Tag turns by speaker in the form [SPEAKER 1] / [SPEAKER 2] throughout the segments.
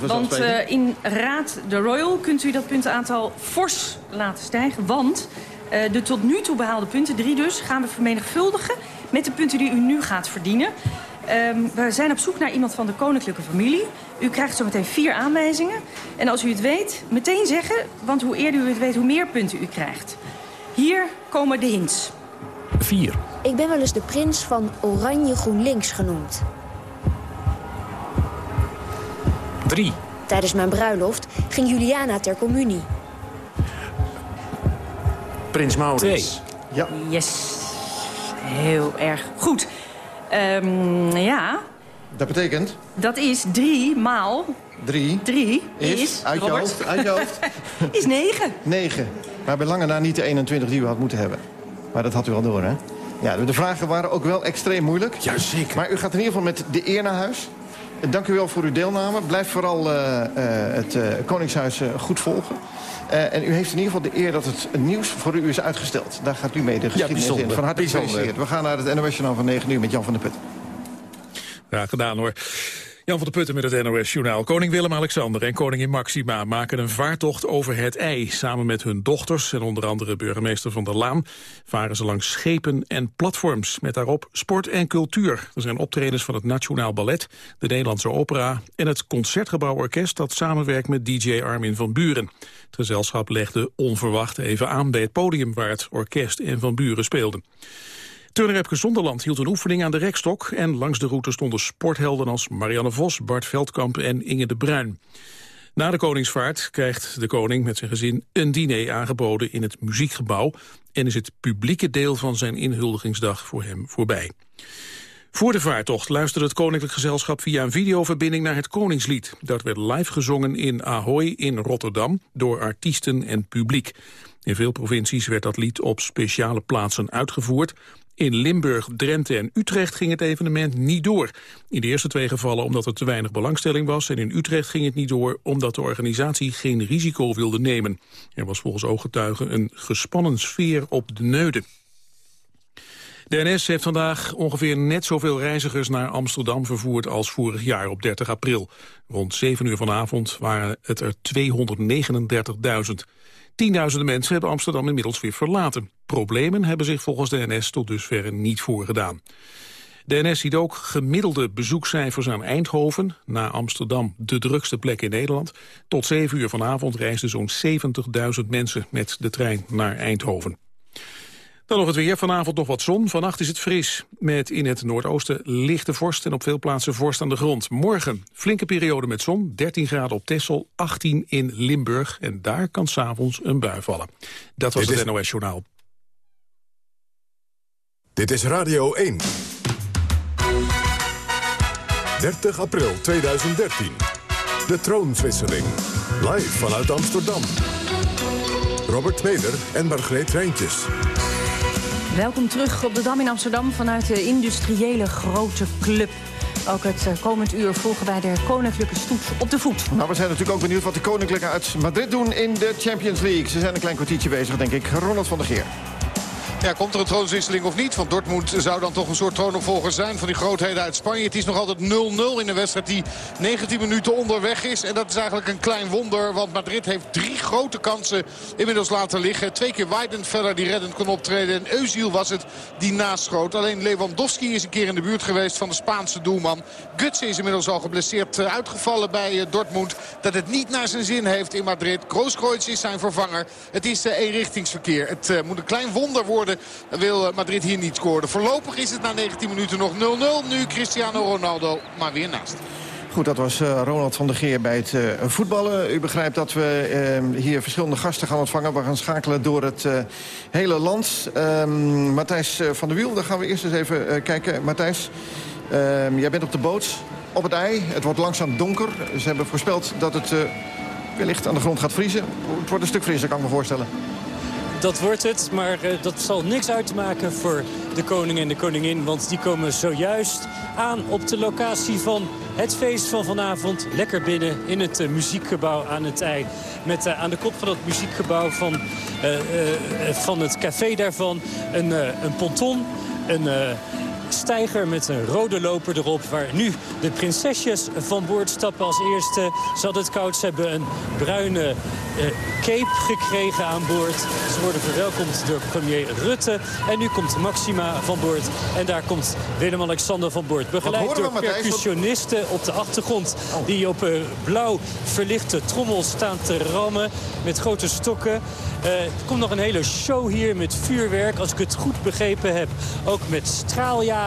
[SPEAKER 1] Want uh, in Raad de Royal kunt u dat puntenaantal fors laten stijgen. Want uh, de tot nu toe behaalde punten, drie dus, gaan we vermenigvuldigen... met de punten die u nu gaat verdienen. Um, we zijn op zoek naar iemand van de koninklijke familie. U krijgt zo meteen vier aanwijzingen. En als u het weet, meteen zeggen, want hoe eerder u het weet... hoe meer punten u krijgt. Hier komen de hints.
[SPEAKER 2] 4.
[SPEAKER 3] Ik ben wel eens de prins van Oranje GroenLinks genoemd.
[SPEAKER 2] 3.
[SPEAKER 3] Tijdens mijn bruiloft ging Juliana ter communie.
[SPEAKER 4] Prins Maurits.
[SPEAKER 2] 2.
[SPEAKER 5] Ja.
[SPEAKER 1] Yes. Heel erg goed. Um, ja,
[SPEAKER 5] Dat betekent
[SPEAKER 1] dat is drie maal
[SPEAKER 5] drie
[SPEAKER 1] drie
[SPEAKER 5] is,
[SPEAKER 1] is,
[SPEAKER 5] uit, je
[SPEAKER 1] Robert,
[SPEAKER 5] hoofd, uit je hoofd
[SPEAKER 1] is negen.
[SPEAKER 5] negen. Maar bij lange na niet de 21 die u had moeten hebben. Maar dat had u al door, hè? Ja, de vragen waren ook wel extreem moeilijk.
[SPEAKER 4] Jazeker.
[SPEAKER 5] Maar u gaat in ieder geval met de eer naar huis. Dank u wel voor uw deelname. Blijf vooral uh, uh, het uh, Koningshuis goed volgen. en u heeft in ieder geval de eer dat het nieuws voor u is uitgesteld. Daar gaat u mee de geschiedenis
[SPEAKER 4] bijzonder.
[SPEAKER 5] in. Van harte gefeliciteerd. We gaan naar het NOS Journaal van 9 uur met Jan van der Put.
[SPEAKER 2] Graag gedaan hoor. Van der Putten met het NOS-journaal. Koning Willem-Alexander en koningin Maxima maken een vaartocht over het IJ. Samen met hun dochters en onder andere burgemeester Van der Laan... varen ze langs schepen en platforms met daarop sport en cultuur. Er zijn optredens van het Nationaal Ballet, de Nederlandse Opera... en het Concertgebouworkest dat samenwerkt met DJ Armin van Buren. Het gezelschap legde onverwacht even aan bij het podium... waar het orkest en Van Buren speelden. Turner Epke Zonderland hield een oefening aan de rekstok... en langs de route stonden sporthelden als Marianne Vos, Bart Veldkamp en Inge de Bruin. Na de koningsvaart krijgt de koning met zijn gezin een diner aangeboden in het muziekgebouw... en is het publieke deel van zijn inhuldigingsdag voor hem voorbij. Voor de vaartocht luisterde het Koninklijk Gezelschap via een videoverbinding naar het Koningslied. Dat werd live gezongen in Ahoy in Rotterdam door artiesten en publiek. In veel provincies werd dat lied op speciale plaatsen uitgevoerd. In Limburg, Drenthe en Utrecht ging het evenement niet door. In de eerste twee gevallen omdat er te weinig belangstelling was... en in Utrecht ging het niet door omdat de organisatie geen risico wilde nemen. Er was volgens ooggetuigen een gespannen sfeer op de neuden. De NS heeft vandaag ongeveer net zoveel reizigers naar Amsterdam vervoerd als vorig jaar op 30 april. Rond 7 uur vanavond waren het er 239.000. Tienduizenden mensen hebben Amsterdam inmiddels weer verlaten. Problemen hebben zich volgens de NS tot dusver niet voorgedaan. De NS ziet ook gemiddelde bezoekcijfers aan Eindhoven, na Amsterdam de drukste plek in Nederland. Tot 7 uur vanavond reisden zo'n 70.000 mensen met de trein naar Eindhoven. Dan nog het weer. Vanavond nog wat zon. Vannacht is het fris. Met in het noordoosten lichte vorst en op veel plaatsen vorst aan de grond. Morgen flinke periode met zon. 13 graden op Texel, 18 in Limburg. En daar kan s'avonds een bui vallen. Dat was
[SPEAKER 6] Dit
[SPEAKER 2] het
[SPEAKER 6] is-
[SPEAKER 2] NOS Journaal.
[SPEAKER 6] Dit is Radio 1. 30 april 2013. De troonswisseling. Live vanuit Amsterdam. Robert Meder en Margreet Rijntjes.
[SPEAKER 1] Welkom terug op de Dam in Amsterdam vanuit de industriële grote club. Ook het eh, komend uur volgen wij de koninklijke stoet op de voet.
[SPEAKER 5] Nou, we zijn natuurlijk ook benieuwd wat de Koninklijke uit Madrid doen in de Champions League. Ze zijn een klein kwartiertje bezig, denk ik. Ronald van der Geer.
[SPEAKER 7] Ja, komt er een troonswisseling of niet? Want Dortmund zou dan toch een soort troonopvolger zijn van die grootheden uit Spanje. Het is nog altijd 0-0 in een wedstrijd die 19 minuten onderweg is. En dat is eigenlijk een klein wonder, want Madrid heeft drie grote kansen inmiddels laten liggen. Twee keer Weidenfeller die reddend kon optreden en Eusiel was het die naschoot. Alleen Lewandowski is een keer in de buurt geweest van de Spaanse doelman. Gutsen is inmiddels al geblesseerd eh, uitgevallen bij eh, Dortmund. Dat het niet naar zijn zin heeft in Madrid. Grooskreutz is zijn vervanger. Het is eh, eenrichtingsverkeer. Het moet een klein wonder worden. Wil Madrid hier niet scoren. Voorlopig is het na 19 minuten nog 0-0. Nu Cristiano Ronaldo maar weer naast.
[SPEAKER 5] Goed, dat was eh, Ronald van der Geer bij het eh, voetballen. U begrijpt dat we eh, hier verschillende gasten gaan ontvangen. We gaan schakelen door het eh, hele land. Ehm, Matthijs van der Wiel, daar gaan we eerst eens even kijken. Matthijs, ehm, jij bent op de boot op het ei. Het wordt langzaam donker. Ze hebben voorspeld dat het wellicht aan de grond gaat vriezen. Het wordt een stuk frisser, kan ik me voorstellen.
[SPEAKER 8] Dat wordt het, maar eh, dat zal niks uitmaken voor de koning en de koningin. Want die komen zojuist aan op de locatie van het feest van vanavond. Lekker binnen in het eh, muziekgebouw aan het ei. Met eh, aan de kop van dat muziekgebouw van, van het café daarvan een, een ponton, een... eh, steiger met een rode loper erop... waar nu de prinsesjes van boord stappen als eerste. Ze hadden het koud, ze hebben een bruine uh, cape gekregen aan boord. Ze worden verwelkomd door premier Rutte. En nu komt Maxima van boord. En daar komt Willem-Alexander van boord. Begeleid door percussionisten op de achtergrond... die op uh, blauw verlichte trommels staan te rammen met grote stokken. Uh, er komt nog een hele show hier met vuurwerk, als ik het goed begrepen heb. Ook met straaljagers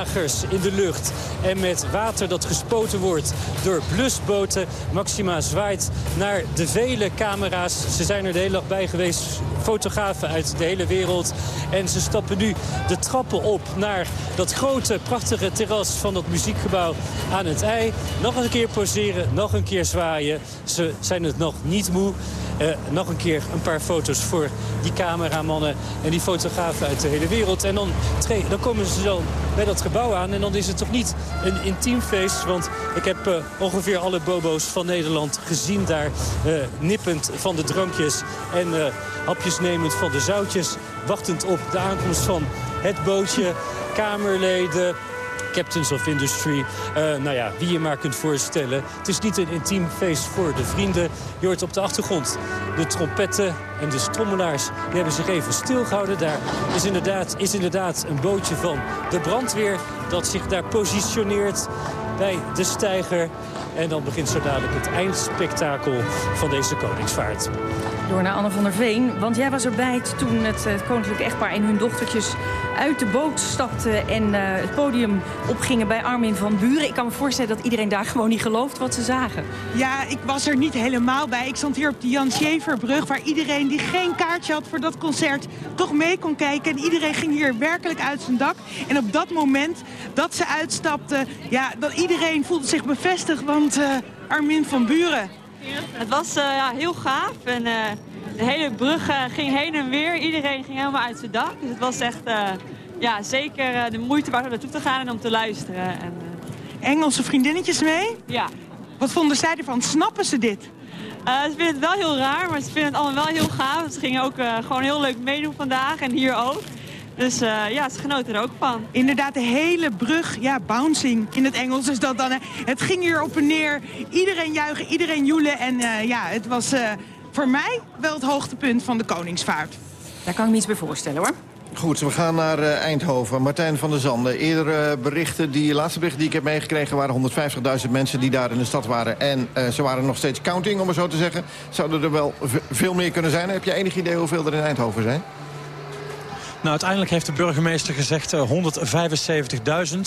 [SPEAKER 8] in de lucht en met water dat gespoten wordt door blusboten. Maxima zwaait naar de vele camera's. Ze zijn er de hele dag bij geweest, fotografen uit de hele wereld. En ze stappen nu de trappen op naar dat grote, prachtige terras van dat muziekgebouw aan het ei. Nog een keer poseren, nog een keer zwaaien. Ze zijn het nog niet moe. Uh, nog een keer een paar foto's voor die cameramannen en die fotografen uit de hele wereld. En dan, dan komen ze zo bij dat gebouw aan en dan is het toch niet een intiem feest. Want ik heb uh, ongeveer alle bobo's van Nederland gezien daar. Uh, nippend van de drankjes en hapjes nemend van de zoutjes. Wachtend op de aankomst van het bootje. Kamerleden, Captains of Industry. Uh, nou ja, wie je maar kunt voorstellen. Het is niet een intiem feest voor de vrienden. Je hoort op de achtergrond de trompetten en de strommelaars. Die hebben zich even stilgehouden. Daar is inderdaad, is inderdaad een bootje van de brandweer dat zich daar positioneert bij de steiger. En dan begint zo dadelijk het eindspektakel van deze koningsvaart.
[SPEAKER 1] Door naar Anne van der Veen, want jij was erbij toen het, het koninklijk echtpaar en hun dochtertjes uit de boot stapten en uh, het podium opgingen bij Armin van Buren. Ik kan me voorstellen dat iedereen daar gewoon niet gelooft wat ze zagen.
[SPEAKER 9] Ja, ik was er niet helemaal bij. Ik stond hier op de Jan Scheverbrug, waar iedereen die geen kaartje had voor dat concert toch mee kon kijken. En iedereen ging hier werkelijk uit zijn dak. En op dat moment dat ze uitstapten, ja, dat iedereen voelde zich bevestigd, want uh, Armin van Buren.
[SPEAKER 10] Het was uh, ja, heel gaaf en uh, de hele brug uh, ging heen en weer. Iedereen ging helemaal uit zijn dak. Dus het was echt ja, zeker de moeite waard om naartoe te gaan en om te luisteren. En,
[SPEAKER 9] Engelse vriendinnetjes mee?
[SPEAKER 10] Ja.
[SPEAKER 9] Wat vonden zij ervan? Snappen ze dit?
[SPEAKER 10] ze vinden het wel heel raar, maar ze vinden het allemaal wel heel gaaf. Ze gingen ook gewoon heel leuk meedoen vandaag en hier ook. Dus uh, ja, ze genoten er ook van.
[SPEAKER 9] Inderdaad, de hele brug, ja, bouncing in het Engels is dat dan. Hè. Het ging hier op en neer. Iedereen juichen, iedereen joelen. En uh, ja, het was uh, voor mij wel het hoogtepunt van de Koningsvaart.
[SPEAKER 1] Daar kan ik me iets bij voorstellen, hoor.
[SPEAKER 5] Goed, we gaan naar uh, Eindhoven. Martijn van der Zanden. Eerdere berichten, die laatste berichten die ik heb meegekregen... waren 150.000 mensen die daar in de stad waren. En uh, ze waren nog steeds counting, om maar zo te zeggen. Zouden er wel veel meer kunnen zijn? Heb je enig idee hoeveel er in Eindhoven zijn?
[SPEAKER 11] Nou, uiteindelijk heeft de burgemeester gezegd uh, 175.000.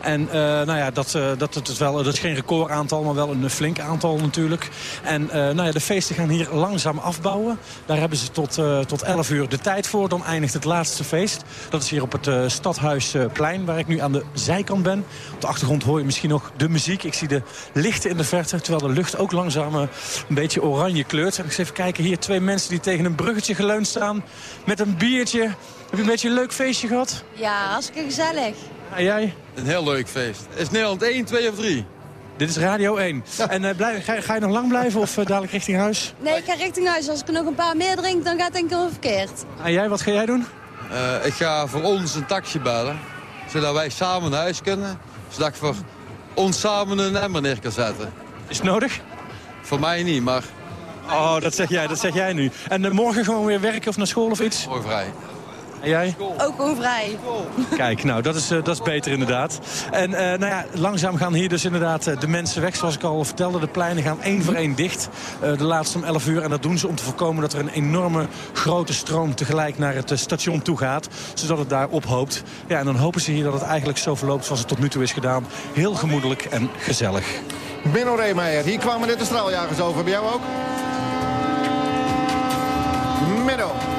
[SPEAKER 11] En uh, nou ja, dat, uh, dat, dat, is wel, dat is geen recordaantal, maar wel een flink aantal natuurlijk. En nou ja, de feesten gaan hier langzaam afbouwen. Daar hebben ze tot, tot 11 uur de tijd voor. Dan eindigt het laatste feest. Dat is hier op het Stadhuisplein, waar ik nu aan de zijkant ben. Op de achtergrond hoor je misschien nog de muziek. Ik zie de lichten in de verte, terwijl de lucht ook langzaam een beetje oranje kleurt. En ik eens even kijken, hier twee mensen die tegen een bruggetje geleund staan... met een biertje... Heb je een beetje een leuk feestje gehad?
[SPEAKER 12] Ja, hartstikke gezellig.
[SPEAKER 11] En jij?
[SPEAKER 13] Een heel leuk feest. Is Nederland 1, 2 of 3?
[SPEAKER 11] Dit is Radio 1. Ja. En uh, blijf, ga, ga, je nog lang blijven of uh, dadelijk richting huis?
[SPEAKER 12] Nee, ik ga richting huis. Als ik er nog een paar meer drink, dan gaat het denk ik wel verkeerd.
[SPEAKER 11] En jij, wat ga jij doen?
[SPEAKER 13] Uh, ik ga voor ons een taxi bellen. Zodat wij samen naar huis kunnen. Zodat ik voor ons samen een emmer neer kan zetten.
[SPEAKER 11] Is het nodig?
[SPEAKER 13] Voor mij niet, maar...
[SPEAKER 11] Oh, dat zeg jij, dat zeg jij nu. En morgen gewoon weer werken of naar school of iets?
[SPEAKER 13] Morgen vrij.
[SPEAKER 11] En jij?
[SPEAKER 12] Ook gewoon vrij.
[SPEAKER 11] Kijk, nou, dat is, uh, dat is beter inderdaad. En uh, nou ja, langzaam gaan hier dus inderdaad uh, de mensen weg. Zoals ik al vertelde, de pleinen gaan één voor één dicht. de laatste om 11 uur. En dat doen ze om te voorkomen dat er een enorme grote stroom tegelijk naar het station toe gaat. Zodat het daar ophoopt. Ja, en dan hopen ze hier dat het eigenlijk zo verloopt zoals het tot nu toe is gedaan. Heel gemoedelijk en gezellig.
[SPEAKER 5] Benno Reemeijer, hier kwamen net de straaljagers over. Bij jou ook? Menno.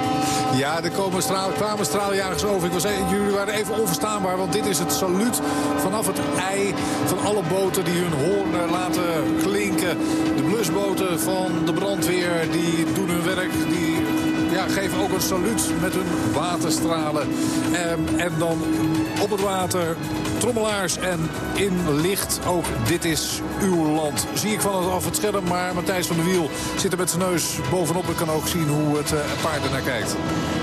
[SPEAKER 14] Ja, er komen straal, kwamen straaljagers over. Ik was, jullie waren even onverstaanbaar, want dit is het saluut vanaf het ei van alle boten die hun hoorn laten klinken. De blusboten van de brandweer, die doen hun werk, die ja, geven ook een saluut met hun waterstralen. Um, en dan op het water trommelaars en in licht ook dit is uw land. Zie ik van het af het scherm, maar Matthijs van der Wiel zit er met zijn neus bovenop. Ik kan ook zien hoe het uh, paard ernaar kijkt.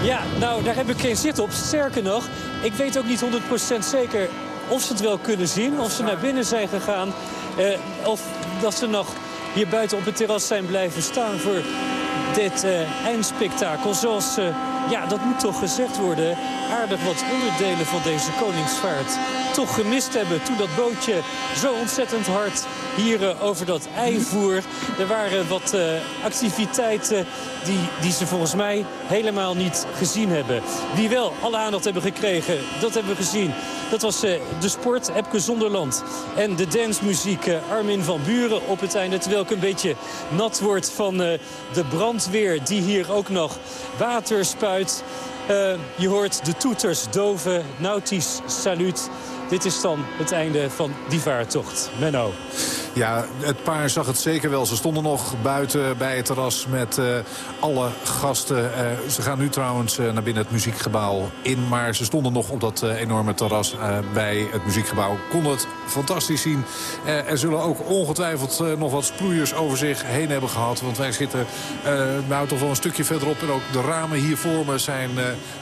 [SPEAKER 8] Ja, nou daar heb ik geen zit op. Sterker nog, ik weet ook niet 100% zeker of ze het wel kunnen zien, of ze naar binnen zijn gegaan... Eh, of dat ze nog hier buiten op het terras zijn blijven staan voor dit uh, eindspektakel. Zoals, uh, ja, dat moet toch gezegd worden, aardig wat onderdelen van deze koningsvaart toch gemist hebben. Toen dat bootje zo ontzettend hard hier uh, over dat ei voer. Er waren wat activiteiten die, die ze volgens mij helemaal niet gezien hebben. Die wel alle aandacht hebben gekregen, dat hebben we gezien. Dat was de sport, Epke Zonderland. En de dancemuziek Armin van Buren op het einde. Terwijl ik een beetje nat word van de brandweer die hier ook nog water spuit. Je hoort de toeters doven, nautisch saluut. Dit is dan het einde van die vaartocht. Menno.
[SPEAKER 14] Ja, het paar zag het zeker wel. Ze stonden nog buiten bij het terras met uh, alle gasten. Uh, ze gaan nu trouwens uh, naar binnen het muziekgebouw in. Maar ze stonden nog op dat enorme terras bij het muziekgebouw. Konden het fantastisch zien. er zullen ook ongetwijfeld nog wat sproeiers over zich heen hebben gehad. Want wij zitten nou toch wel een stukje verderop. En ook de ramen hier voor me zijn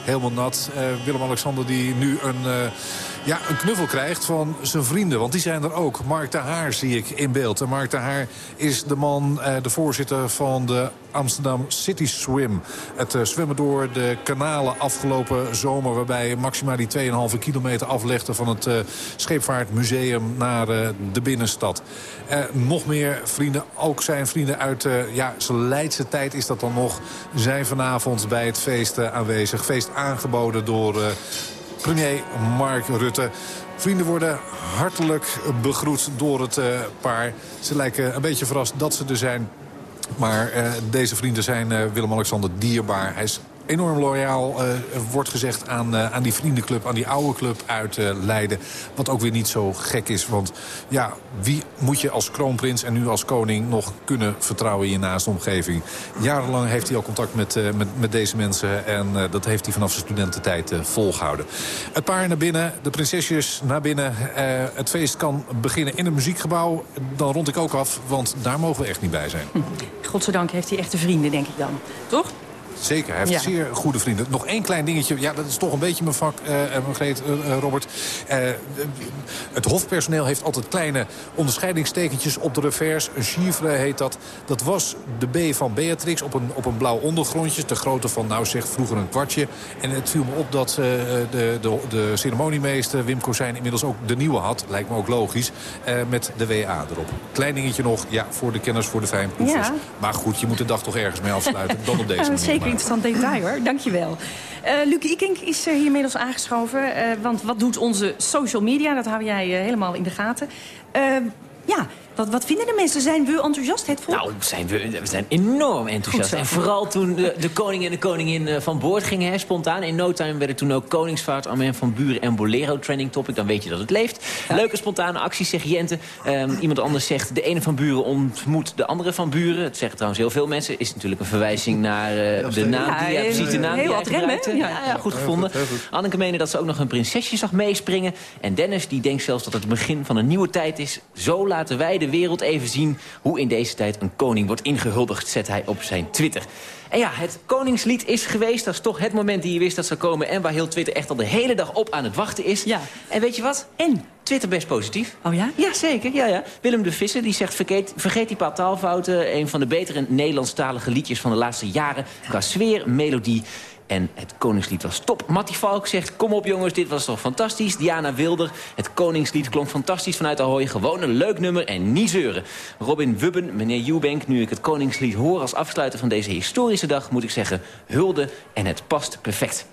[SPEAKER 14] helemaal nat. Willem-Alexander die nu een ja, een knuffel krijgt van zijn vrienden. Want die zijn er ook. Mark de Haar zie ik in beeld. En Mark de Haar is de man, eh, de voorzitter van de Amsterdam City Swim. Het uh, zwemmen door de kanalen afgelopen zomer... waarbij Maxima die 2,5 kilometer aflegde van het uh, Scheepvaartmuseum naar de binnenstad. nog meer vrienden, ook zijn vrienden uit ja, zijn Leidse tijd is dat dan nog... zijn vanavond bij het feest aanwezig. Feest aangeboden door premier Mark Rutte. Vrienden worden hartelijk begroet door het uh, paar. Ze lijken een beetje verrast dat ze er zijn. Maar uh, deze vrienden zijn uh, Willem-Alexander dierbaar. Hij is enorm loyaal, uh, wordt gezegd, aan, uh, aan die vriendenclub, aan die oude club uit uh, Leiden. Wat ook weer niet zo gek is. Want ja, wie moet je als kroonprins en nu als koning nog kunnen vertrouwen in je naaste omgeving? Jarenlang heeft hij al contact met, met, met deze mensen. En dat heeft hij vanaf zijn studententijd volgehouden. Het paar naar binnen, de prinsesjes naar binnen. het feest kan beginnen in het muziekgebouw. Dan rond ik ook af, want daar mogen we echt niet bij zijn.
[SPEAKER 1] Godzijdank heeft hij echte vrienden, denk ik dan. Toch?
[SPEAKER 14] Zeker, hij heeft zeer goede vrienden. Nog één klein dingetje, ja, dat is toch een beetje mijn vak, uh, Margreet, uh, Robert. Het hofpersoneel heeft altijd kleine onderscheidingstekentjes op de revers. Een chiffre heet dat. Dat was de B van Beatrix op een, op een blauw ondergrondje. De grootte van, nou zeg, vroeger een kwartje. En het viel me op dat de, de, de ceremoniemeester Wim Kozijn inmiddels ook de nieuwe had. Lijkt me ook logisch. met de WA erop. Klein dingetje nog, ja, voor de kenners, voor de fijnproevers. Ja. Maar goed, je moet de dag toch ergens mee afsluiten. dan op deze manier
[SPEAKER 1] interessant detail hoor. Dankjewel. Uh, Luc Ikink is hier inmiddels aangeschoven. Uh, want wat doet onze social media? Dat hou jij uh, helemaal in de gaten. ja, wat, wat vinden de mensen? Zijn we enthousiast?
[SPEAKER 15] Nou, zijn we, we zijn enorm enthousiast. En vooral toen de, de, koning en de koningin uh, van boord gingen, hè, spontaan. In no time werden toen ook Koningsvaart, Armen van Buren en Bolero trending topic. Dan weet je dat het leeft. Leuke spontane acties, zegt Jente. Um, iemand anders zegt, de ene van Buren ontmoet de andere van Buren. Dat zeggen trouwens heel veel mensen. Is natuurlijk een verwijzing naar uh, de naam ja, die, ja, precies de naam die hij gebruikte. Ja, ja, goed gevonden. Anneke meende dat ze ook nog een prinsesje zag meespringen. En Dennis die denkt zelfs dat het begin van een nieuwe tijd is. Zo laten wij de wereld even zien hoe in deze tijd een koning wordt ingehuldigd, zet hij op zijn Twitter. En ja, het koningslied is geweest. Dat is toch het moment die je wist dat zou komen... en waar heel Twitter echt al de hele dag op aan het wachten is. Ja. En weet je wat? En? Twitter best positief.
[SPEAKER 1] Oh ja?
[SPEAKER 15] Ja, zeker. Ja, ja. Willem de Visser die zegt, vergeet, vergeet die paar taalfouten. Een van de betere Nederlandstalige liedjes van de laatste jaren. Qua sfeer, melodie en het Koningslied was top. Mattie Valk zegt, kom op jongens, dit was toch fantastisch. Diana Wilder, het Koningslied klonk fantastisch vanuit Ahoy. Gewoon een leuk nummer en niet zeuren. Robin Wubben, meneer Eubank, nu ik het Koningslied hoor... als afsluiter van deze historische dag, moet ik zeggen... hulde en het past perfect.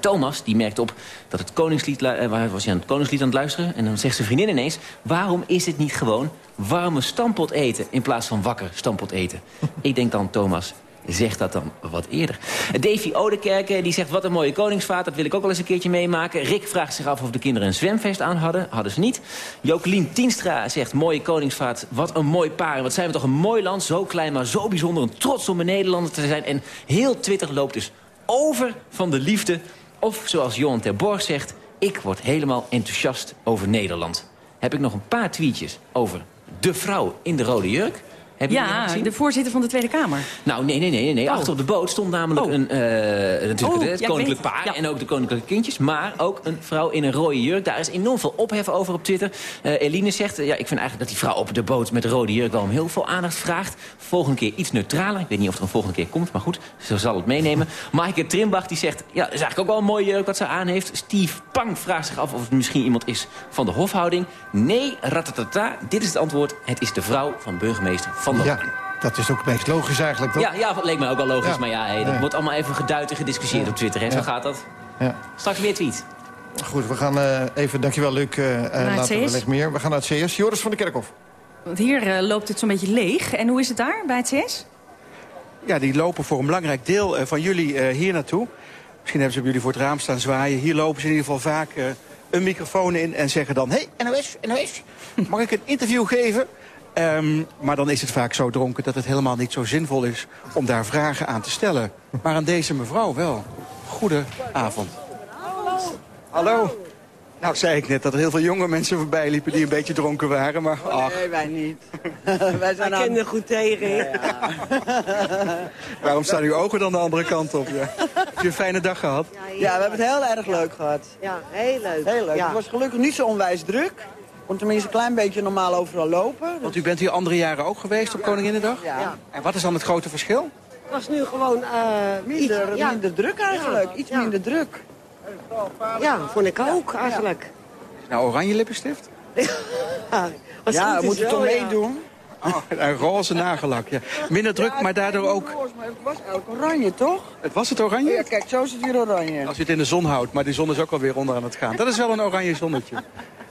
[SPEAKER 15] Thomas die merkt op dat het Koningslied... Eh, waar was hij aan het Koningslied aan het luisteren? En dan zegt zijn vriendin ineens... waarom is het niet gewoon warme stampot eten... in plaats van wakker stampot eten? ik denk dan, Thomas, Zeg dat dan wat eerder. Davy Odekerke die zegt, wat een mooie koningsvaart. Dat wil ik ook wel eens een keertje meemaken. Rick vraagt zich af of de kinderen een zwemvest aan hadden. Hadden ze niet. Jokelien Tienstra zegt, mooie koningsvaart. Wat een mooi paar. Wat zijn we toch een mooi land. Zo klein, maar zo bijzonder. En trots om een Nederlander te zijn. En heel Twitter loopt dus over van de liefde. Of zoals Johan ter Borg zegt... ik word helemaal enthousiast over Nederland. Heb ik nog een paar tweetjes over de vrouw in de rode jurk. Hebben
[SPEAKER 1] Ja, de voorzitter van de Tweede Kamer.
[SPEAKER 15] Nou, nee, nee, nee. nee.
[SPEAKER 1] Oh.
[SPEAKER 15] Achter op de boot stond namelijk
[SPEAKER 1] Oh.
[SPEAKER 15] een, eh, natuurlijk
[SPEAKER 1] Oh,
[SPEAKER 15] het
[SPEAKER 1] ja,
[SPEAKER 15] koninklijk
[SPEAKER 1] weet
[SPEAKER 15] paar.
[SPEAKER 1] Ja.
[SPEAKER 15] en ook de koninklijke kindjes. Maar ook een vrouw in een rode jurk. Daar is enorm veel ophef over op Twitter. Eh, Eline zegt, eh, ja, ik vind eigenlijk dat die vrouw op de boot met de rode jurk wel om heel veel aandacht vraagt. Volgende keer iets neutraler. Ik weet niet of er een volgende keer komt, maar goed, ze zal het meenemen. Maaike Trimbach die zegt, ja, dat is eigenlijk ook wel een mooie jurk wat ze aan heeft. Steve Pang vraagt zich af of het misschien iemand is van de hofhouding. Nee, ratatata, dit is het antwoord. Het is de vrouw van burgemeester Van
[SPEAKER 5] Ja, dat is ook het meest logisch eigenlijk, toch?
[SPEAKER 15] Ja, ja, dat leek mij ook wel logisch.
[SPEAKER 5] Ja.
[SPEAKER 15] Maar ja, hey, dat
[SPEAKER 5] Nee.
[SPEAKER 15] wordt allemaal even geduid en gediscussieerd op Twitter. Hè? Zo
[SPEAKER 5] Ja.
[SPEAKER 15] gaat dat.
[SPEAKER 5] Ja.
[SPEAKER 15] Straks weer tweet.
[SPEAKER 5] Goed, we gaan eh, even, dankjewel Luc, eh eh,
[SPEAKER 1] het
[SPEAKER 5] later wellicht meer. We gaan naar het CS. Joris van de Kerkhof.
[SPEAKER 1] Want hier eh, loopt het zo'n beetje leeg. En hoe is het daar bij het CS?
[SPEAKER 16] Ja, die lopen voor een belangrijk deel eh, van jullie eh, hier naartoe. Misschien hebben ze bij jullie voor het raam staan zwaaien. Hier lopen ze in ieder geval vaak eh, een microfoon in en zeggen dan... Hey, NOS, NOS, mag ik een interview geven? Ehm, maar dan is het vaak zo dronken dat het helemaal niet zo zinvol is... om daar vragen aan te stellen. Maar aan deze mevrouw wel. Goedenavond. Hallo. Nou, zei ik net dat er heel veel jonge mensen voorbij liepen... die een beetje dronken waren, maar ach,
[SPEAKER 17] Nee, wij niet. wij zijn aan... kinderen goed tegen.
[SPEAKER 16] waarom staan uw ogen dan de andere kant op? Ja. Heb je een fijne dag gehad?
[SPEAKER 17] Ja, we hebben het heel erg leuk gehad.
[SPEAKER 18] Ja, heel leuk.
[SPEAKER 17] Heel leuk.
[SPEAKER 18] Ja.
[SPEAKER 17] Het was gelukkig niet zo onwijs druk. Kon tenminste een klein beetje normaal overal lopen.
[SPEAKER 16] Want u bent hier andere jaren ook geweest op Koninginnedag?
[SPEAKER 17] Ja.
[SPEAKER 16] En wat is dan het grote verschil?
[SPEAKER 18] Het was nu gewoon eh,
[SPEAKER 17] Minder,
[SPEAKER 18] iets- ja.
[SPEAKER 17] minder druk eigenlijk.
[SPEAKER 18] Ja,
[SPEAKER 17] Iets
[SPEAKER 18] ja.
[SPEAKER 17] minder druk.
[SPEAKER 18] Ja, vond ik ook eigenlijk.
[SPEAKER 16] Nou, oranje lippenstift?
[SPEAKER 17] Ja, we
[SPEAKER 18] is
[SPEAKER 17] moeten toch
[SPEAKER 18] ja.
[SPEAKER 17] meedoen.
[SPEAKER 16] Oh, en roze nagellak, ja. Minder druk, maar daardoor ook...
[SPEAKER 17] Maar het was eigenlijk oranje, toch?
[SPEAKER 16] Het was het oranje?
[SPEAKER 17] Ja, kijk, zo is het hier oranje.
[SPEAKER 16] Als je het in de zon houdt, maar die zon is ook alweer onder aan het gaan. Dat is wel een oranje zonnetje.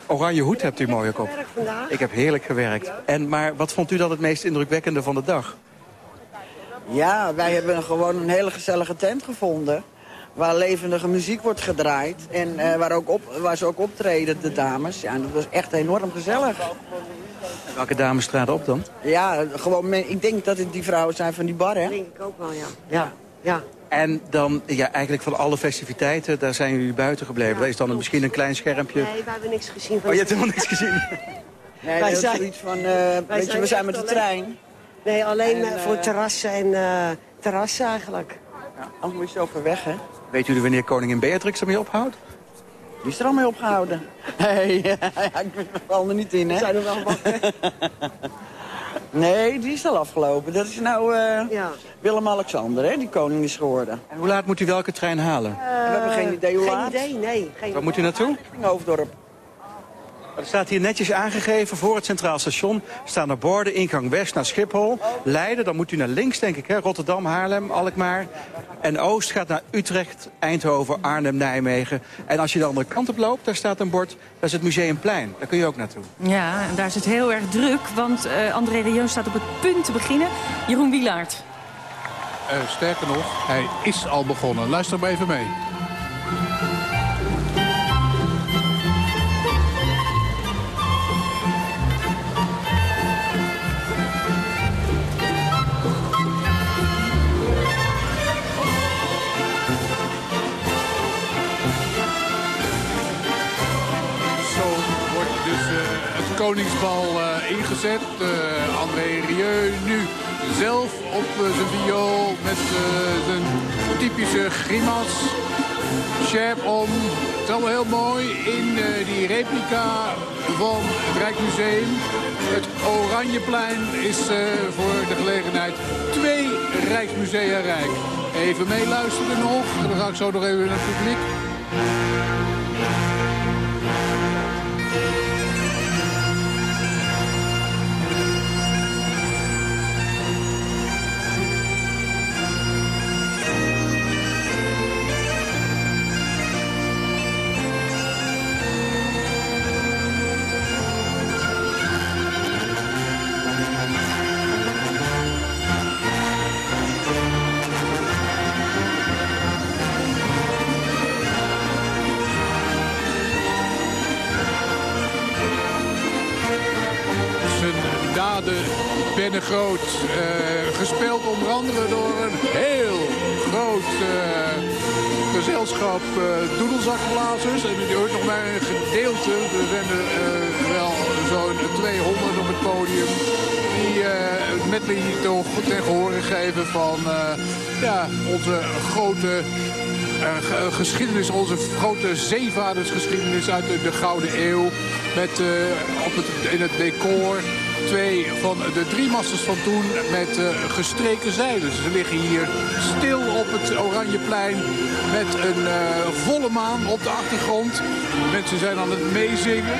[SPEAKER 16] Oranje hoed hebt u mooi ook op. Ik heb heerlijk gewerkt. En, maar wat vond u dan het meest indrukwekkende van de dag?
[SPEAKER 17] Ja, wij hebben gewoon een hele gezellige tent gevonden. Waar levendige muziek wordt gedraaid. En eh, waar, ook op, waar ze ook optreden, de dames. Ja, en dat was echt enorm gezellig.
[SPEAKER 16] En welke dames traden op dan?
[SPEAKER 17] Ja, gewoon, ik denk dat het die vrouwen zijn van die bar, hè?
[SPEAKER 18] denk ik ook wel, ja. Ja, ja.
[SPEAKER 16] En dan, ja, eigenlijk van alle festiviteiten, daar zijn jullie buiten gebleven. Dat is dan een- misschien een klein schermpje.
[SPEAKER 18] Nee, we hebben niks gezien van
[SPEAKER 16] Oh, je hebt helemaal niks gezien.
[SPEAKER 17] Nee,
[SPEAKER 18] Wij
[SPEAKER 17] dat is
[SPEAKER 18] zijn-
[SPEAKER 17] zoiets van, eh, weet je, we zijn met de trein.
[SPEAKER 18] Nee, alleen
[SPEAKER 17] En,
[SPEAKER 18] eh, voor
[SPEAKER 17] eh,
[SPEAKER 18] terrassen en eh terrassen eigenlijk.
[SPEAKER 17] Anders moet je zo ver weg, hè?
[SPEAKER 16] Weet jullie wanneer koningin Beatrix ermee ophoudt?
[SPEAKER 17] Die is er al mee opgehouden. Nee, ja, ik ben er er niet in, hè?
[SPEAKER 18] Zijn er wel wat?
[SPEAKER 17] Nee, die is al afgelopen. Dat is nou eh,
[SPEAKER 18] Ja.
[SPEAKER 17] Willem-Alexander, hè? Die koning is geworden.
[SPEAKER 16] En hoe laat moet u welke trein halen?
[SPEAKER 17] we hebben geen idee hoe
[SPEAKER 18] Geen
[SPEAKER 17] laat.
[SPEAKER 18] idee, nee. Geen
[SPEAKER 16] Waar moet u naartoe?
[SPEAKER 17] Hoofddorp.
[SPEAKER 16] Er staat hier netjes aangegeven voor het Centraal Station. Staan er borden, ingang west naar Schiphol. Leiden, dan moet u naar links, denk ik. Hè? Rotterdam, Haarlem, Alkmaar. En oost gaat naar Utrecht, Eindhoven, Arnhem, Nijmegen. En als je de andere kant op loopt, daar staat een bord. Dat is het Museumplein. Daar kun je ook naartoe.
[SPEAKER 1] Ja, en daar is het heel erg druk. Want eh, André Rieu staat op het punt te beginnen. Jeroen Wielaert.
[SPEAKER 19] Eh, sterker nog, hij is al begonnen. Luister maar even mee. Koningsbal eh, ingezet. Eh, André Rieu nu zelf op eh, zijn viool met zijn typische grimas. Sjerp om. Het is heel mooi in die replica van het Rijksmuseum. Het Oranjeplein is voor de gelegenheid twee Rijksmusea rijk. Even meeluisteren nog. Dan ga ik zo nog even naar het publiek. Eh, gespeeld onder andere door een heel groot eh, gezelschap uh, doedelzakblazers. En die hoort nog maar een gedeelte. Er zijn er wel zo'n 200 op het podium. Die met medley toch ten gehore geven van ja, onze grote uh, geschiedenis, onze grote zeevadersgeschiedenis uit de, de Gouden Eeuw. Met op het, in het decor twee van de drie masters van toen met uh, gestreken zeilen. Ze liggen hier stil op het Oranjeplein met een volle maan op de achtergrond. Mensen zijn aan het meezingen.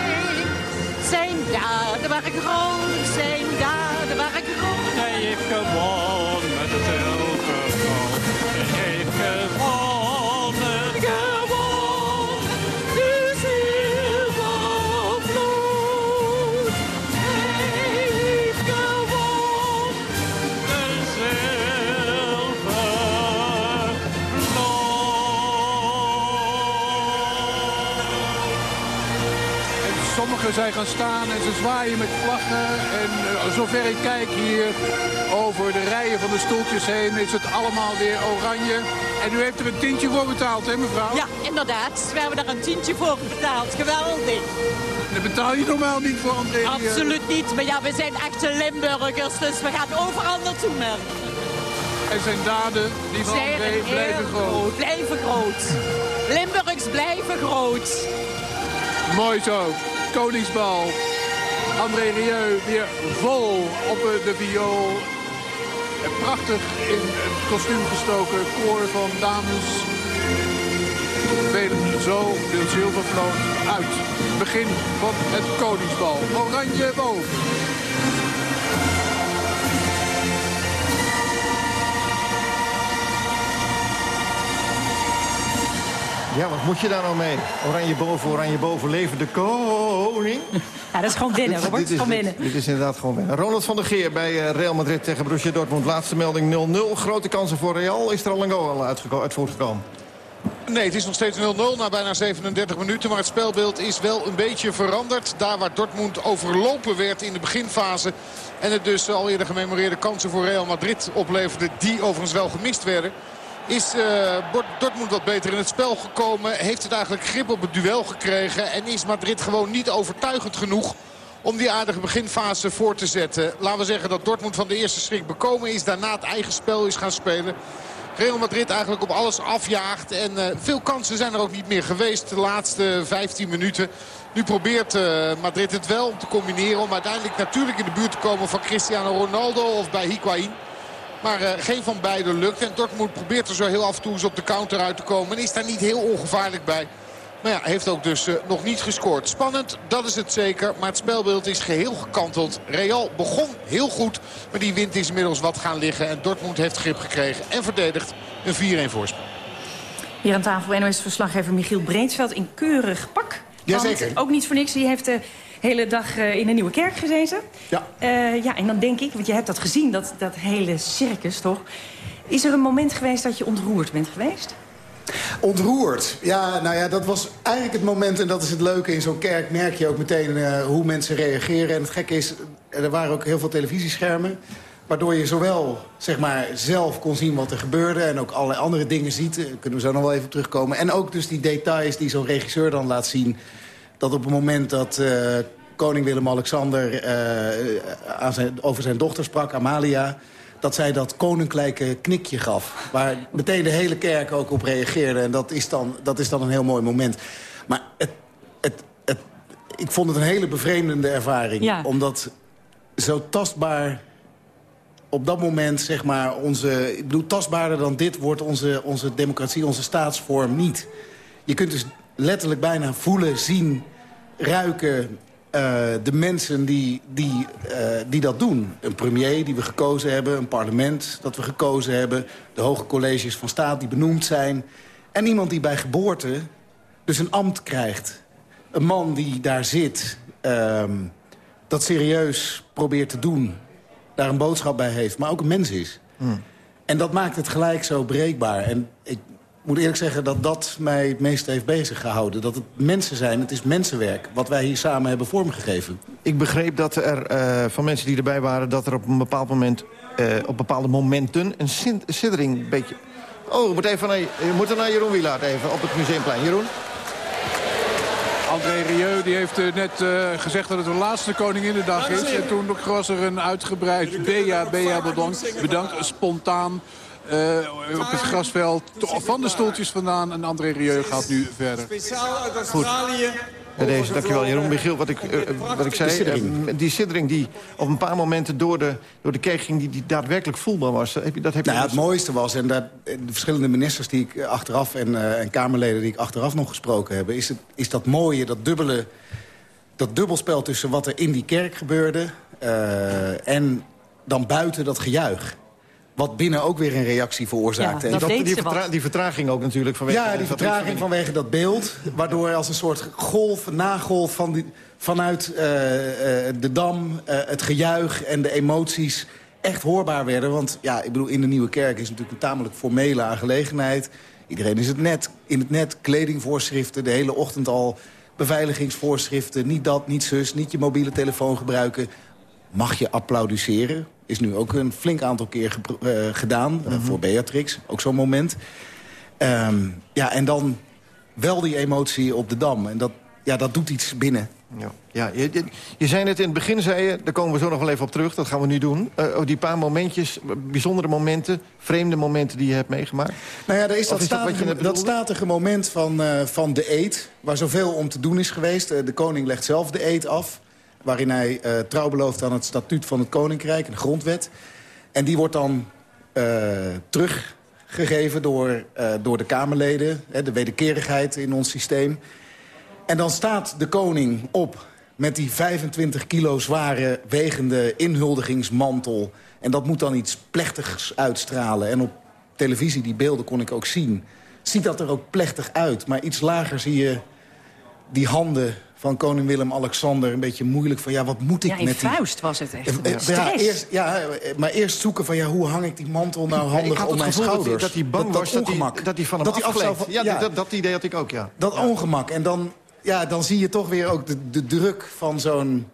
[SPEAKER 12] Zijn daden waren groot, zijn daden waren groot.
[SPEAKER 20] Hij heeft gewonnen
[SPEAKER 19] Sommigen zijn gaan staan en ze zwaaien met vlaggen. En uh, zover ik kijk hier over de rijen van de stoeltjes heen is het allemaal weer oranje. En u heeft er een tientje voor betaald, hè mevrouw?
[SPEAKER 12] Ja, inderdaad. We hebben er een tientje voor betaald. Geweldig.
[SPEAKER 19] Daar betaal je normaal niet voor, André.
[SPEAKER 12] Absoluut niet. Maar ja, we zijn echte Limburgers, dus we gaan overal naartoe merken.
[SPEAKER 19] En zijn daden, die van André, blijven groot. groot.
[SPEAKER 12] Blijven groot. Limburgs blijven groot.
[SPEAKER 19] Mooi zo. Koningsbal. André Rieu weer vol op de viool. Prachtig in het kostuum gestoken koor van dames. Velen zo de zilvervloot uit. Begin van het Koningsbal. Oranje boven.
[SPEAKER 5] Ja, wat moet je daar nou mee? Oranje boven, oranje boven, leven de koning.
[SPEAKER 1] Ja, dat is gewoon winnen, Robert. dit, is, gewoon winnen.
[SPEAKER 5] Dit, is inderdaad gewoon winnen. Ronald van der Geer bij eh, Real Madrid tegen Borussia Dortmund. Laatste melding 0-0. Grote kansen voor Real. Is er al een goal uit voortgekomen?
[SPEAKER 7] Nee, het is nog steeds 0-0 na bijna 37 minuten. Maar het spelbeeld is wel een beetje veranderd. Daar waar Dortmund overlopen werd in de beginfase. En het dus al eerder gememoreerde kansen voor Real Madrid opleverde. Die overigens wel gemist werden. Is uh, Dortmund wat beter in het spel gekomen. Heeft het eigenlijk grip op het duel gekregen. En is Madrid gewoon niet overtuigend genoeg om die aardige beginfase voor te zetten. Laten we zeggen dat Dortmund van de eerste schrik bekomen is. Daarna het eigen spel is gaan spelen. Real Madrid eigenlijk op alles afjaagt. En uh, veel kansen zijn er ook niet meer geweest de laatste 15 minuten. Nu probeert uh, Madrid het wel om te combineren. Om uiteindelijk natuurlijk in de buurt te komen van Cristiano Ronaldo of bij Higuain. Maar uh, geen van beiden lukt. En Dortmund probeert er zo heel af en toe eens op de counter uit te komen. En is daar niet heel ongevaarlijk bij. Maar ja, heeft ook dus uh, nog niet gescoord. Spannend, dat is het zeker. Maar het spelbeeld is geheel gekanteld. Real begon heel goed. Maar die wind is inmiddels wat gaan liggen. En Dortmund heeft grip gekregen en verdedigt een 4-1 voorsprong.
[SPEAKER 1] Hier aan tafel NOS-verslaggever Michiel Breedsveld in keurig pak.
[SPEAKER 5] Jazeker.
[SPEAKER 1] Ook niet voor niks. Die heeft de hele dag uh, in een nieuwe kerk gezeten.
[SPEAKER 5] Ja.
[SPEAKER 1] Uh, ja, en dan denk ik, want je hebt dat gezien, dat, dat hele circus toch. Is er een moment geweest dat je ontroerd bent geweest?
[SPEAKER 21] Ontroerd. Ja, nou ja, dat was eigenlijk het moment... en dat is het leuke in zo'n kerk... merk je ook meteen uh, hoe mensen reageren. En het gekke is, er waren ook heel veel televisieschermen... waardoor je zowel zeg maar, zelf kon zien wat er gebeurde... en ook allerlei andere dingen ziet. Daar kunnen we zo nog wel even terugkomen. En ook dus die details die zo'n regisseur dan laat zien... dat op het moment dat uh, koning Willem-Alexander zijn, over zijn dochter sprak, Amalia dat zij dat koninklijke knikje gaf. Waar meteen de hele kerk ook op reageerde. En dat is dan, dat is dan een heel mooi moment. Maar het, het, het, ik vond het een hele bevreemdende ervaring.
[SPEAKER 1] Ja.
[SPEAKER 21] Omdat zo tastbaar op dat moment, zeg maar, onze... Ik bedoel, tastbaarder dan dit wordt onze, onze democratie, onze staatsvorm niet. Je kunt dus letterlijk bijna voelen, zien, ruiken, de mensen die, die, uh, die dat doen. Een premier die we gekozen hebben, een parlement dat we gekozen hebben... de hoge colleges van staat die benoemd zijn... en iemand die bij geboorte dus een ambt krijgt. Een man die daar zit, uh, dat serieus probeert te doen... daar een boodschap bij heeft, maar ook een mens is.
[SPEAKER 5] Hmm.
[SPEAKER 21] En dat maakt het gelijk zo breekbaar. En ik moet eerlijk zeggen dat dat mij het meest heeft bezig gehouden. Dat het mensen zijn, het is mensenwerk, wat wij hier samen hebben vormgegeven.
[SPEAKER 5] Ik begreep dat er uh, van mensen die erbij waren... dat er op een bepaald moment, uh, op bepaalde momenten... een siddering een beetje Oh, we moeten even naar, we moeten naar Jeroen Wielaert even op het Museumplein. Jeroen?
[SPEAKER 19] André Rieu die heeft eh, net eh, gezegd dat het de laatste Koninginnedag is. En toen was er een uitgebreid Bea, Bea bedankt, bedankt spontaan eh, op het grasveld. Van de stoeltjes vandaan. En André Rieu gaat nu verder.
[SPEAKER 12] Speciaal uit Australië.
[SPEAKER 5] Deze, dankjewel Jeroen. Michiel, wat ik, eh, wat ik zei,
[SPEAKER 21] Die siddering.
[SPEAKER 5] eh, die siddering die op een paar momenten door de, door de kerk ging... Die, die daadwerkelijk voelbaar was. Heb je, dat heb je
[SPEAKER 21] Nou, ja,
[SPEAKER 5] dus-
[SPEAKER 21] het mooiste was, en dat, de verschillende ministers die ik eh, achteraf... En, eh, en Kamerleden die ik achteraf nog gesproken heb... is, het, is dat mooie, dat dubbele... dat dubbelspel tussen wat er in die kerk gebeurde... eh, en dan buiten dat gejuich. Wat binnen ook weer een reactie veroorzaakte.
[SPEAKER 5] En
[SPEAKER 21] En
[SPEAKER 5] dat, die, vertra- die vertraging ook natuurlijk vanwege...
[SPEAKER 21] ja, die vertraging vanwege dat beeld. Waardoor als een soort golf, nagolf van die, vanuit eh, eh, de dam... eh, het gejuich en de emoties echt hoorbaar werden. Want ja, ik bedoel, in de Nieuwe Kerk is natuurlijk een tamelijk formele aangelegenheid. Iedereen is het net, in het net, kledingvoorschriften... de hele ochtend al beveiligingsvoorschriften. Niet dat, niet zus, niet je mobiele telefoon gebruiken. Mag je applaudisseren? Is nu ook een flink aantal keer eh, gedaan. eh, voor Beatrix, ook zo'n moment. Ehm, ja, en dan wel die emotie op de Dam. En dat, ja, dat doet iets binnen.
[SPEAKER 5] Ja, ja je, je, je zei net in het begin, zei je, daar komen we zo nog wel even op terug. Dat gaan we nu doen. Oh, die paar momentjes, bijzondere momenten, vreemde momenten die je hebt meegemaakt.
[SPEAKER 21] Nou ja, er is dat,
[SPEAKER 5] is
[SPEAKER 21] statige, dat statige moment van, van de eed... waar zoveel om te doen is geweest. De koning legt zelf de eed af... waarin hij eh, trouw belooft aan het statuut van het koninkrijk... en de grondwet. En die wordt dan eh, teruggegeven door, eh, door de Kamerleden. Hè, de wederkerigheid in ons systeem. En dan staat de koning op met die 25 kilo zware wegende inhuldigingsmantel. En dat moet dan iets plechtigs uitstralen. En op televisie, die beelden kon ik ook zien... ziet dat er ook plechtig uit. Maar iets lager zie je die handen van koning Willem-Alexander... een beetje moeilijk van, ja, wat moet ik
[SPEAKER 1] Ja,
[SPEAKER 21] met die...
[SPEAKER 1] vuist was het echt.
[SPEAKER 21] Eh, eh,
[SPEAKER 1] Stress.
[SPEAKER 21] Ja, eerst, ja, maar eerst zoeken van ja, hoe hang ik die mantel nou handig om
[SPEAKER 5] het
[SPEAKER 21] mijn
[SPEAKER 5] dat hij-
[SPEAKER 21] schouders.
[SPEAKER 5] dat hij bang was dat hij-
[SPEAKER 21] ongemak.
[SPEAKER 5] dat hij van hem
[SPEAKER 21] dat
[SPEAKER 5] afgleed. Ja, dat- dat idee had ik ook, ja.
[SPEAKER 21] Dat ongemak. En dan, ja, dan zie je toch weer ook de, de druk van zo'n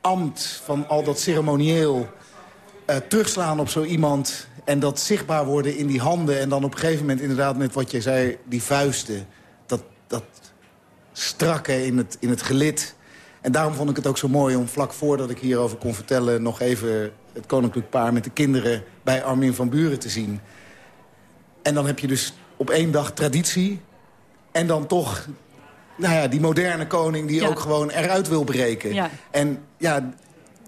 [SPEAKER 21] ambt... van al dat ceremonieel eh, terugslaan op zo iemand... en dat zichtbaar worden in die handen... en dan op een gegeven moment inderdaad met wat je zei, die vuisten... dat, dat strakke in het, in het gelid... En daarom vond ik het ook zo mooi om vlak voordat ik hierover kon vertellen... nog even het koninklijk paar met de kinderen bij Armin van Buren te zien. En dan heb je dus op één dag traditie... en dan toch nou ja, die moderne koning die
[SPEAKER 1] Ja.
[SPEAKER 21] ook gewoon eruit wil breken.
[SPEAKER 1] Ja.
[SPEAKER 21] En ja,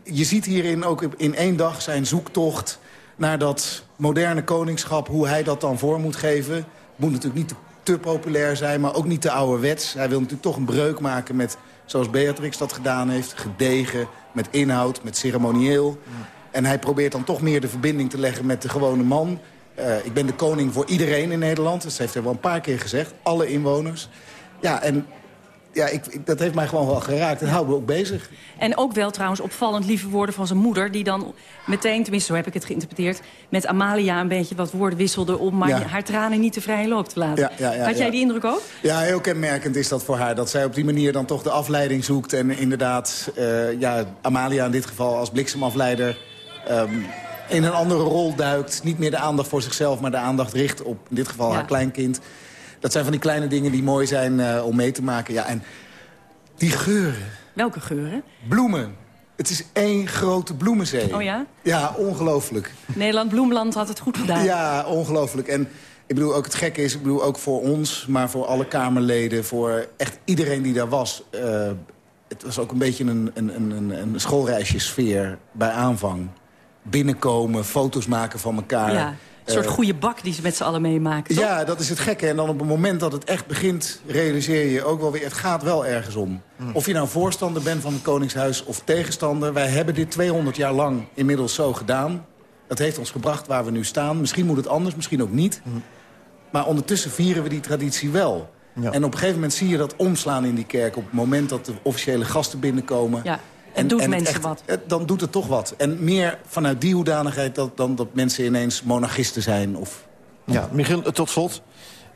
[SPEAKER 21] je ziet hierin ook in één dag zijn zoektocht... naar dat moderne koningschap, hoe hij dat dan voor moet geven. Het moet natuurlijk niet te, populair zijn, maar ook niet te ouderwets. Hij wil natuurlijk toch een breuk maken met, zoals Beatrix dat gedaan heeft... gedegen, met inhoud, met ceremonieel. En hij probeert dan toch meer de verbinding te leggen met de gewone man... Eh, ik ben de koning voor iedereen in Nederland. Dat heeft hij wel een paar keer gezegd. Alle inwoners. Ja, en ja, ik, ik- dat heeft mij gewoon wel geraakt. En houdt me ook bezig.
[SPEAKER 1] En ook wel trouwens opvallend lieve woorden van zijn moeder... die dan meteen, tenminste zo heb ik het geïnterpreteerd... met Amalia een beetje wat woorden wisselde... om maar
[SPEAKER 21] Ja.
[SPEAKER 1] haar tranen niet te vrije loop te laten.
[SPEAKER 21] Ja,
[SPEAKER 1] Had jij die indruk ook?
[SPEAKER 21] Ja, heel kenmerkend is dat voor haar. Dat zij op die manier dan toch de afleiding zoekt. En inderdaad, eh, ja, Amalia in dit geval als bliksemafleider... ehm, in een andere rol duikt. Niet meer de aandacht voor zichzelf, maar de aandacht richt op in dit geval haar kleinkind. Dat zijn van die kleine dingen die mooi zijn eh, om mee te maken. Ja, en die geuren.
[SPEAKER 1] Welke geuren?
[SPEAKER 21] Bloemen. Het is één grote bloemenzee.
[SPEAKER 1] Oh ja?
[SPEAKER 21] Ja, ongelooflijk.
[SPEAKER 1] Nederland Bloemland had het goed gedaan.
[SPEAKER 21] Ja, ongelooflijk. En ik bedoel, ook het gekke is, ik bedoel, ook voor ons... maar voor alle Kamerleden, voor echt iedereen die daar was... eh, het was ook een beetje een, een, een, een, een schoolreisjesfeer bij aanvang. Binnenkomen, foto's maken van elkaar.
[SPEAKER 1] Ja, een soort
[SPEAKER 21] Eh,
[SPEAKER 1] goede bak die ze met z'n allen meemaken, toch?
[SPEAKER 21] ja, dat is het gekke. En dan op het moment dat het echt begint, realiseer je ook wel weer... het gaat wel ergens om.
[SPEAKER 1] Hmm.
[SPEAKER 21] Of je nou voorstander bent van het Koningshuis of tegenstander... wij hebben dit 200 jaar lang inmiddels zo gedaan. Dat heeft ons gebracht waar we nu staan. Misschien moet het anders, misschien ook niet.
[SPEAKER 1] Hmm.
[SPEAKER 21] Maar ondertussen vieren we die traditie wel.
[SPEAKER 5] Ja.
[SPEAKER 21] En op een gegeven moment zie je dat omslaan in die kerk... op het moment dat de officiële gasten binnenkomen.
[SPEAKER 1] Ja, het doet mensen
[SPEAKER 21] echt-
[SPEAKER 1] wat.
[SPEAKER 21] het- dan doet het toch wat. En meer vanuit die hoedanigheid dat, dan dat mensen ineens monarchisten zijn... of
[SPEAKER 5] Ja, Michiel, tot slot,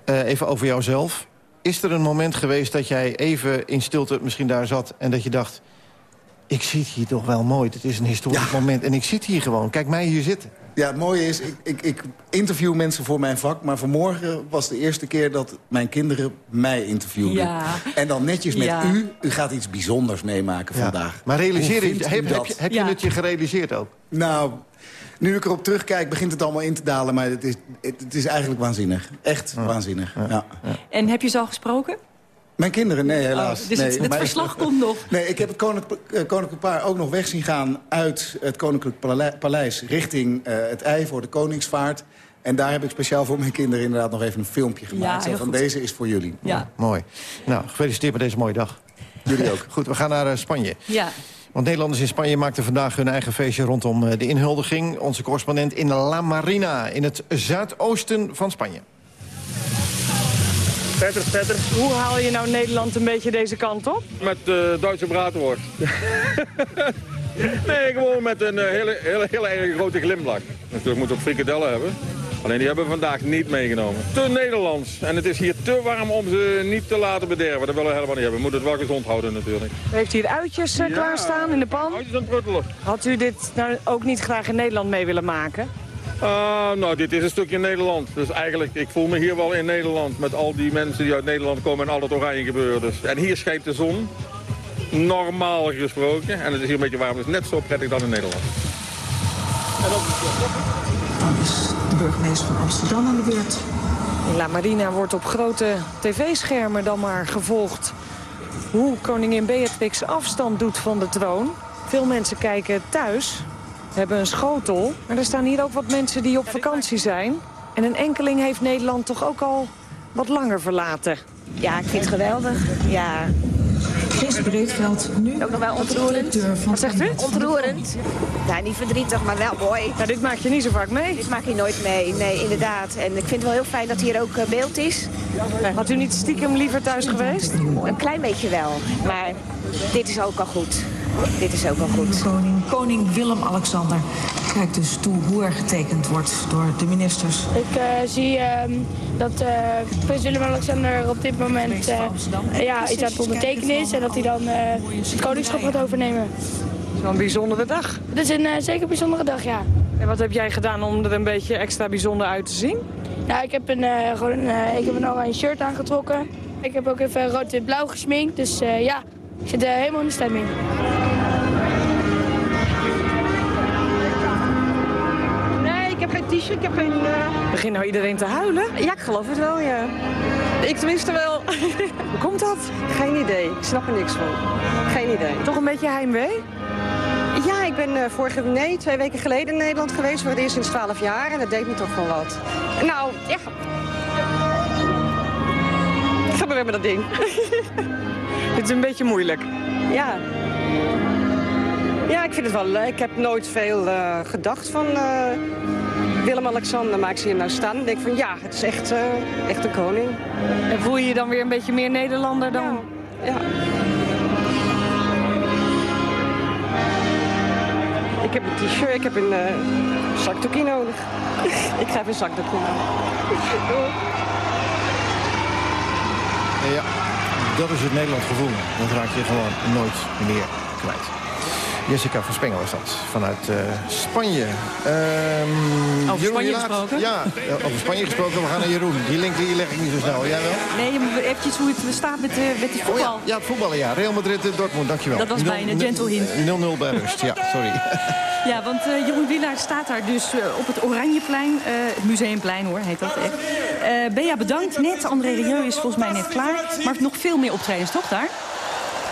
[SPEAKER 5] eh, even over jouzelf. Is er een moment geweest dat jij even in stilte misschien daar zat... en dat je dacht, Ik zit hier toch wel mooi. Het is een historisch moment. En ik zit hier gewoon. Kijk mij hier zitten.
[SPEAKER 21] Ja, het mooie is, ik, ik, ik interview mensen voor mijn vak... maar vanmorgen was de eerste keer dat mijn kinderen mij interviewden.
[SPEAKER 1] Ja.
[SPEAKER 21] En dan netjes met
[SPEAKER 1] Ja.
[SPEAKER 21] u. U gaat iets bijzonders meemaken
[SPEAKER 5] Ja.
[SPEAKER 21] vandaag.
[SPEAKER 5] Maar realiseer je, heb, heb,
[SPEAKER 21] dat?
[SPEAKER 5] je, heb je het je gerealiseerd ook?
[SPEAKER 21] Nou, nu ik erop terugkijk, begint het allemaal in te dalen... maar het is, het, het is eigenlijk waanzinnig. Echt waanzinnig, ja.
[SPEAKER 1] En heb je ze al gesproken?
[SPEAKER 21] Mijn kinderen, nee, helaas.
[SPEAKER 1] Oh, dus
[SPEAKER 21] nee,
[SPEAKER 1] het, het
[SPEAKER 21] maar-
[SPEAKER 1] verslag komt nog.
[SPEAKER 21] Nee, ik heb het koninklijk, eh, koninklijk paar ook nog weg zien gaan... uit het Koninklijk Pale- Paleis richting eh, het ei voor de Koningsvaart. En daar heb ik speciaal voor mijn kinderen inderdaad nog even een filmpje gemaakt. Zo van
[SPEAKER 1] goed.
[SPEAKER 21] deze is voor jullie.
[SPEAKER 1] Ja.
[SPEAKER 5] Mooi. Nou, gefeliciteerd met deze mooie dag.
[SPEAKER 21] Jullie ook.
[SPEAKER 5] Goed, we gaan naar eh, Spanje.
[SPEAKER 1] Ja.
[SPEAKER 5] Want Nederlanders in Spanje maakten vandaag hun eigen feestje rondom eh, de inhuldiging. Onze correspondent in La Marina, in het zuidoosten van Spanje.
[SPEAKER 22] Petter, Petter.
[SPEAKER 23] Hoe haal je nou Nederland een beetje deze kant op?
[SPEAKER 22] Met eh, Duitse braadworst. nee, gewoon met een eh, hele, hele, hele erg grote glimlach. Natuurlijk moeten we ook frikadellen hebben. Alleen die hebben we vandaag niet meegenomen. Te Nederlands. En het is hier te warm om ze niet te laten bederven. Dat willen we helemaal niet hebben. We moeten het wel gezond houden natuurlijk.
[SPEAKER 23] Heeft u hier uitjes
[SPEAKER 22] Ja.
[SPEAKER 23] klaarstaan in de pan?
[SPEAKER 22] Uitjes aan het pruttelen.
[SPEAKER 23] Had u dit nou ook niet graag in Nederland mee willen maken?
[SPEAKER 22] Ah, nou, dit is een stukje Nederland. Dus eigenlijk, ik voel me hier wel in Nederland. Met al die mensen die uit Nederland komen en al het oranje gebeuren. Dus. En hier schijnt de zon. Normaal gesproken. En het is hier een beetje warm. Dus net zo prettig dan in Nederland.
[SPEAKER 24] Dan is de burgemeester van Amsterdam aan de beurt.
[SPEAKER 23] In La Marina wordt op grote tv-schermen dan maar gevolgd... hoe koningin Beatrix afstand doet van de troon. Veel mensen kijken thuis, hebben een schotel. Maar er staan hier ook wat mensen die op vakantie zijn. En een enkeling heeft Nederland toch ook al wat langer verlaten.
[SPEAKER 25] Ja, ik vind het geweldig. Ja.
[SPEAKER 24] Chris Breedveld, nu
[SPEAKER 25] Ook nog wel ontroerend.
[SPEAKER 23] Wat zegt u?
[SPEAKER 25] Ontroerend. Ja, niet verdrietig, maar wel mooi.
[SPEAKER 23] Ja, dit maak je niet zo vaak mee.
[SPEAKER 25] Dit maak je nooit mee, nee, inderdaad. En ik vind het wel heel fijn dat hier ook eh, beeld is.
[SPEAKER 23] Had u niet stiekem liever thuis geweest?
[SPEAKER 25] Een klein beetje wel, maar dit is ook al goed. Dit is ook al goed.
[SPEAKER 24] Koning, koning Willem-Alexander kijkt dus toe hoe er getekend wordt door de ministers.
[SPEAKER 26] Ik eh, zie ehm, dat eh, prins Willem-Alexander op dit moment eh, ja, iets aan het ondertekenen is. En dat hij dan eh, het koningschap gaat overnemen.
[SPEAKER 23] Het is wel een bijzondere dag.
[SPEAKER 26] Het is een eh, zeker bijzondere dag, ja.
[SPEAKER 23] En wat heb jij gedaan om er een beetje extra bijzonder uit te zien?
[SPEAKER 26] Nou, ik heb een, eh, gewoon een, eh, ik heb een oranje shirt aangetrokken. Ik heb ook even rood en blauw gesminkt. Dus eh, ja, ik zit eh, helemaal in de stemming.
[SPEAKER 23] Nee, ik heb geen t-shirt, ik heb geen... Uh... Begint nou iedereen te huilen?
[SPEAKER 27] Ja, ik geloof het wel, ja. Ik tenminste wel.
[SPEAKER 23] Hoe komt dat?
[SPEAKER 27] Geen idee. Ik snap er niks van. Geen idee.
[SPEAKER 23] Toch een beetje heimwee?
[SPEAKER 27] Ja, ik ben eh, vorige nee, twee weken geleden in Nederland geweest. Voor het eerst sinds 12 jaar. En dat deed me toch wel wat. Nou, ja. Ga maar weer met dat ding.
[SPEAKER 23] Dit is een beetje moeilijk.
[SPEAKER 27] Ja. Ja, ik vind het wel leuk. Ik heb nooit veel eh, gedacht van eh, Willem-Alexander. Maar ik zie hem nou staan en denk van ja, het is echt, eh, echt een koning.
[SPEAKER 23] En voel je je dan weer een beetje meer Nederlander dan?
[SPEAKER 27] Ja. Ik heb een t-shirt, ik heb een eh, zakdoekje nodig. ik ga even een zakdoekje maken.
[SPEAKER 5] Ja, dat is het Nederlands gevoel. Dat raak je gewoon nooit meer kwijt. Jessica van Spengel was dat, vanuit eh, Spanje. Ehm,
[SPEAKER 1] Over
[SPEAKER 5] Jeroen,
[SPEAKER 1] Spanje
[SPEAKER 5] laat-
[SPEAKER 1] gesproken?
[SPEAKER 5] Ja, eh, over Spanje gesproken. We gaan naar Jeroen. Die link die leg ik niet zo snel. Jij wel?
[SPEAKER 1] Nee, je moet eventjes hoe het staat met, de met die
[SPEAKER 5] Oh
[SPEAKER 1] voetbal.
[SPEAKER 5] ja, ja, het voetballen, ja. Real Madrid, eh, Dortmund, dankjewel.
[SPEAKER 1] Dat was bijna, gentle hint.
[SPEAKER 5] 0-0 bij rust, ja, sorry.
[SPEAKER 1] Ja, want Jeroen Wielaert staat daar dus op het Oranjeplein. het Museumplein hoor, heet dat echt. Bea, bedankt. Net, André Rieu is volgens mij net klaar. Maar nog veel meer optredens, toch daar?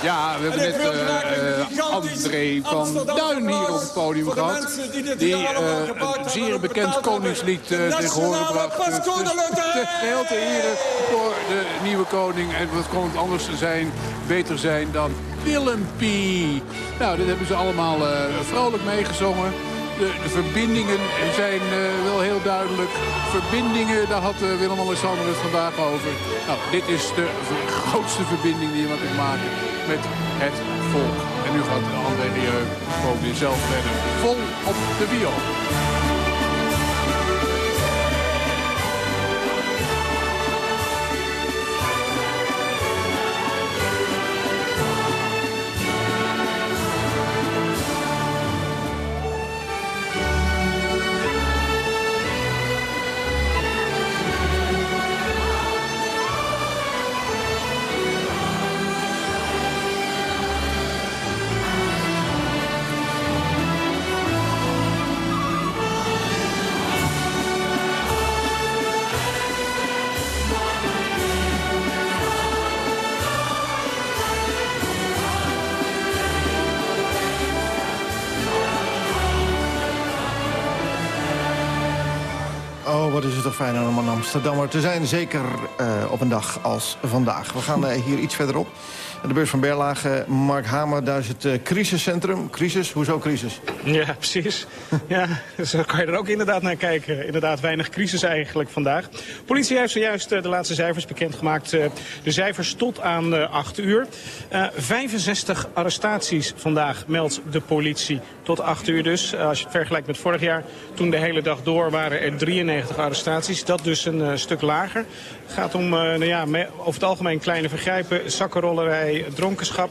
[SPEAKER 19] Ja, we hebben net eh, eh, André van Duin hier op het podium gehad. Die eh, een zeer bekend koningslied tegen horen bracht. Dus, te geheel te voor de nieuwe koning. En wat kon het anders zijn, beter zijn dan Willempie. Nou, dit hebben ze allemaal vrolijk meegezongen. De, de verbindingen zijn eh, wel heel duidelijk. Verbindingen, daar had eh, Willem-Alexander het vandaag over. Nou, dit is de grootste verbinding die je kunt maken met het volk. En nu gaat André Rieu gewoon weer zelf verder. Vol op de viool.
[SPEAKER 5] Fijn om een Amsterdammer te zijn. Zeker uh, op een dag als vandaag. We gaan uh, hier iets verderop. De beurs van Berlage, Mark Hamer, daar is het uh, crisiscentrum. Crisis, hoezo crisis?
[SPEAKER 28] Ja, precies. ja, zo kan je er ook inderdaad naar kijken. Inderdaad, weinig crisis eigenlijk vandaag. Politie heeft zojuist de laatste cijfers bekendgemaakt. de cijfers tot aan 8 uur. 65 arrestaties vandaag meldt de politie. Tot 8 uur dus. als je het vergelijkt met vorig jaar, toen de hele dag door waren er 93 arrestaties. Dat dus een stuk lager. Het gaat om nou ja, over het algemeen kleine vergrijpen, zakkenrollerij, dronkenschap.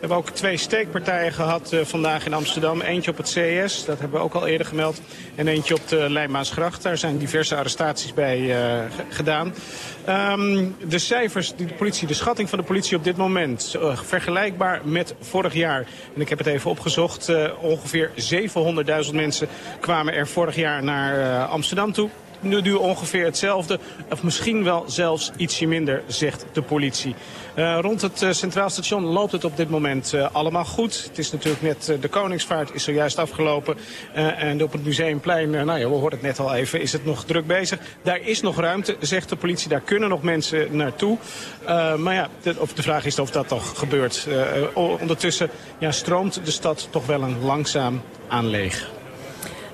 [SPEAKER 28] We hebben ook twee steekpartijen gehad uh, vandaag in Amsterdam. Eentje op het CES, dat hebben we ook al eerder gemeld. En eentje op de Leijmaasgracht. Daar zijn diverse arrestaties bij uh, gedaan. Um, de cijfers, die de, politie, de schatting van de politie op dit moment... Uh, vergelijkbaar met vorig jaar. En ik heb het even opgezocht. ongeveer 700.000 mensen kwamen er vorig jaar naar Amsterdam toe nu, ongeveer hetzelfde. Of misschien wel zelfs ietsje minder, zegt de politie. Uh, rond het uh, Centraal Station loopt het op dit moment uh, allemaal goed. Het is natuurlijk net, de Koningsvaart is zojuist afgelopen. en op het Museumplein, nou ja, we hoorden het net al even, is het nog druk bezig. Daar is nog ruimte, zegt de politie. Daar kunnen nog mensen naartoe. maar ja, de, of de vraag is of dat toch gebeurt. ondertussen ja, stroomt de stad toch wel een langzaam aan leeg.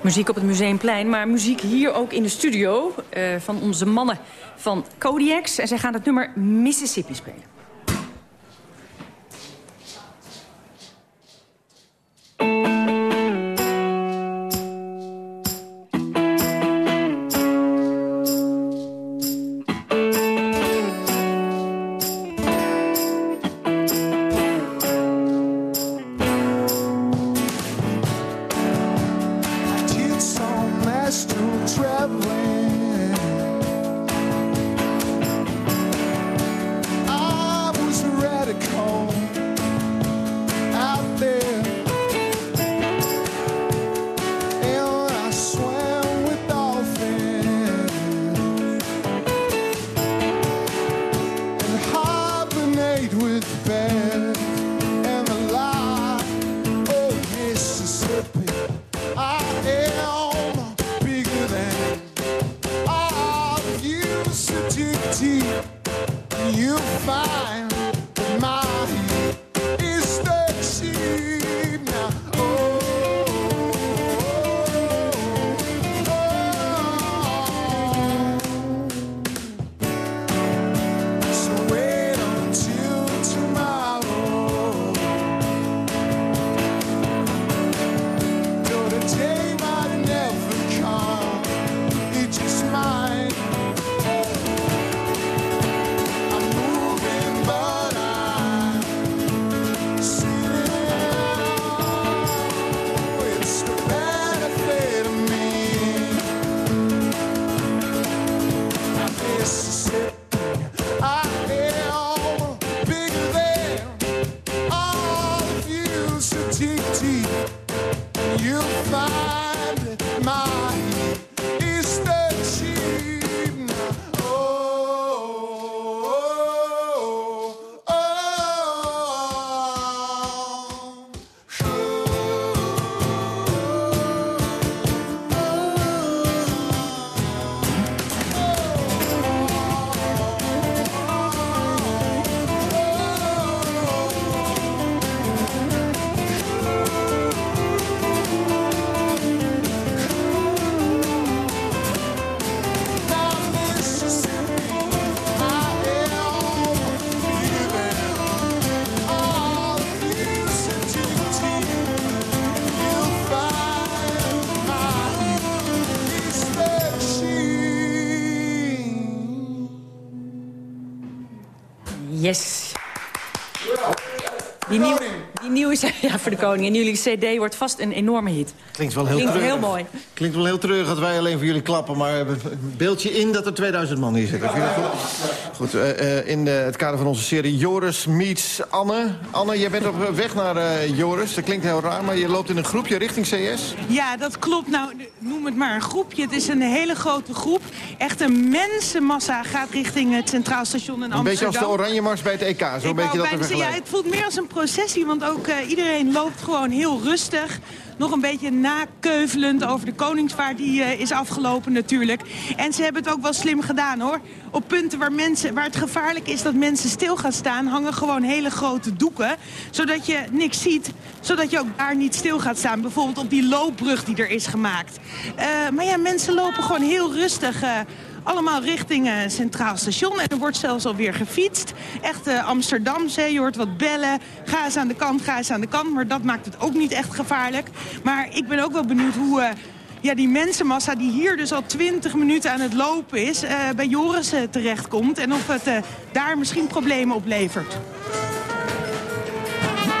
[SPEAKER 29] Muziek op het Museumplein, maar muziek hier ook in de studio... Uh, van onze mannen van Kodiacs. En zij gaan het nummer Mississippi spelen. Yes. Die nieuwe, ja, voor de koning. En jullie cd wordt vast een enorme hit.
[SPEAKER 5] Klinkt wel heel
[SPEAKER 29] Klinkt
[SPEAKER 5] treurig.
[SPEAKER 29] heel mooi.
[SPEAKER 5] Klinkt wel heel treurig dat wij alleen voor jullie klappen. Maar een beeldje in dat er 2000 man hier zitten. Vind je dat goed? Goed, uh, uh, in uh, het kader van onze serie Joris meets Anne. Anne, jij bent op weg naar Joris. Dat klinkt heel raar, maar je loopt in een groepje richting CS.
[SPEAKER 9] Ja, dat klopt. Nou, noem het maar een groepje. Het is een hele grote groep. Echt een mensenmassa gaat richting het Centraal Station in Amsterdam.
[SPEAKER 5] Een beetje als de Oranje Mars bij het EK. Zo een beetje dat te
[SPEAKER 9] ja, Het voelt meer als een processie, want ook iedereen loopt gewoon heel rustig nog een beetje nakeuvelend over de koningsvaart die eh, is afgelopen natuurlijk. En ze hebben het ook wel slim gedaan hoor. Op punten waar, mensen, waar het gevaarlijk is dat mensen stil gaan staan... hangen gewoon hele grote doeken, zodat je niks ziet. Zodat je ook daar niet stil gaat staan. Bijvoorbeeld op die loopbrug die er is gemaakt. Eh, maar ja, mensen lopen gewoon heel rustig... eh, allemaal richting eh, Centraal Station. En er wordt zelfs alweer gefietst. Echt uh, Amsterdamse, je hoort wat bellen. Ga eens aan de kant, ga eens aan de kant. Maar dat maakt het ook niet echt gevaarlijk. Maar ik ben ook wel benieuwd hoe... eh, ja, die mensenmassa die hier dus al 20 minuten aan het lopen is... eh, bij Joris eh, terechtkomt. En of het eh, daar misschien problemen oplevert.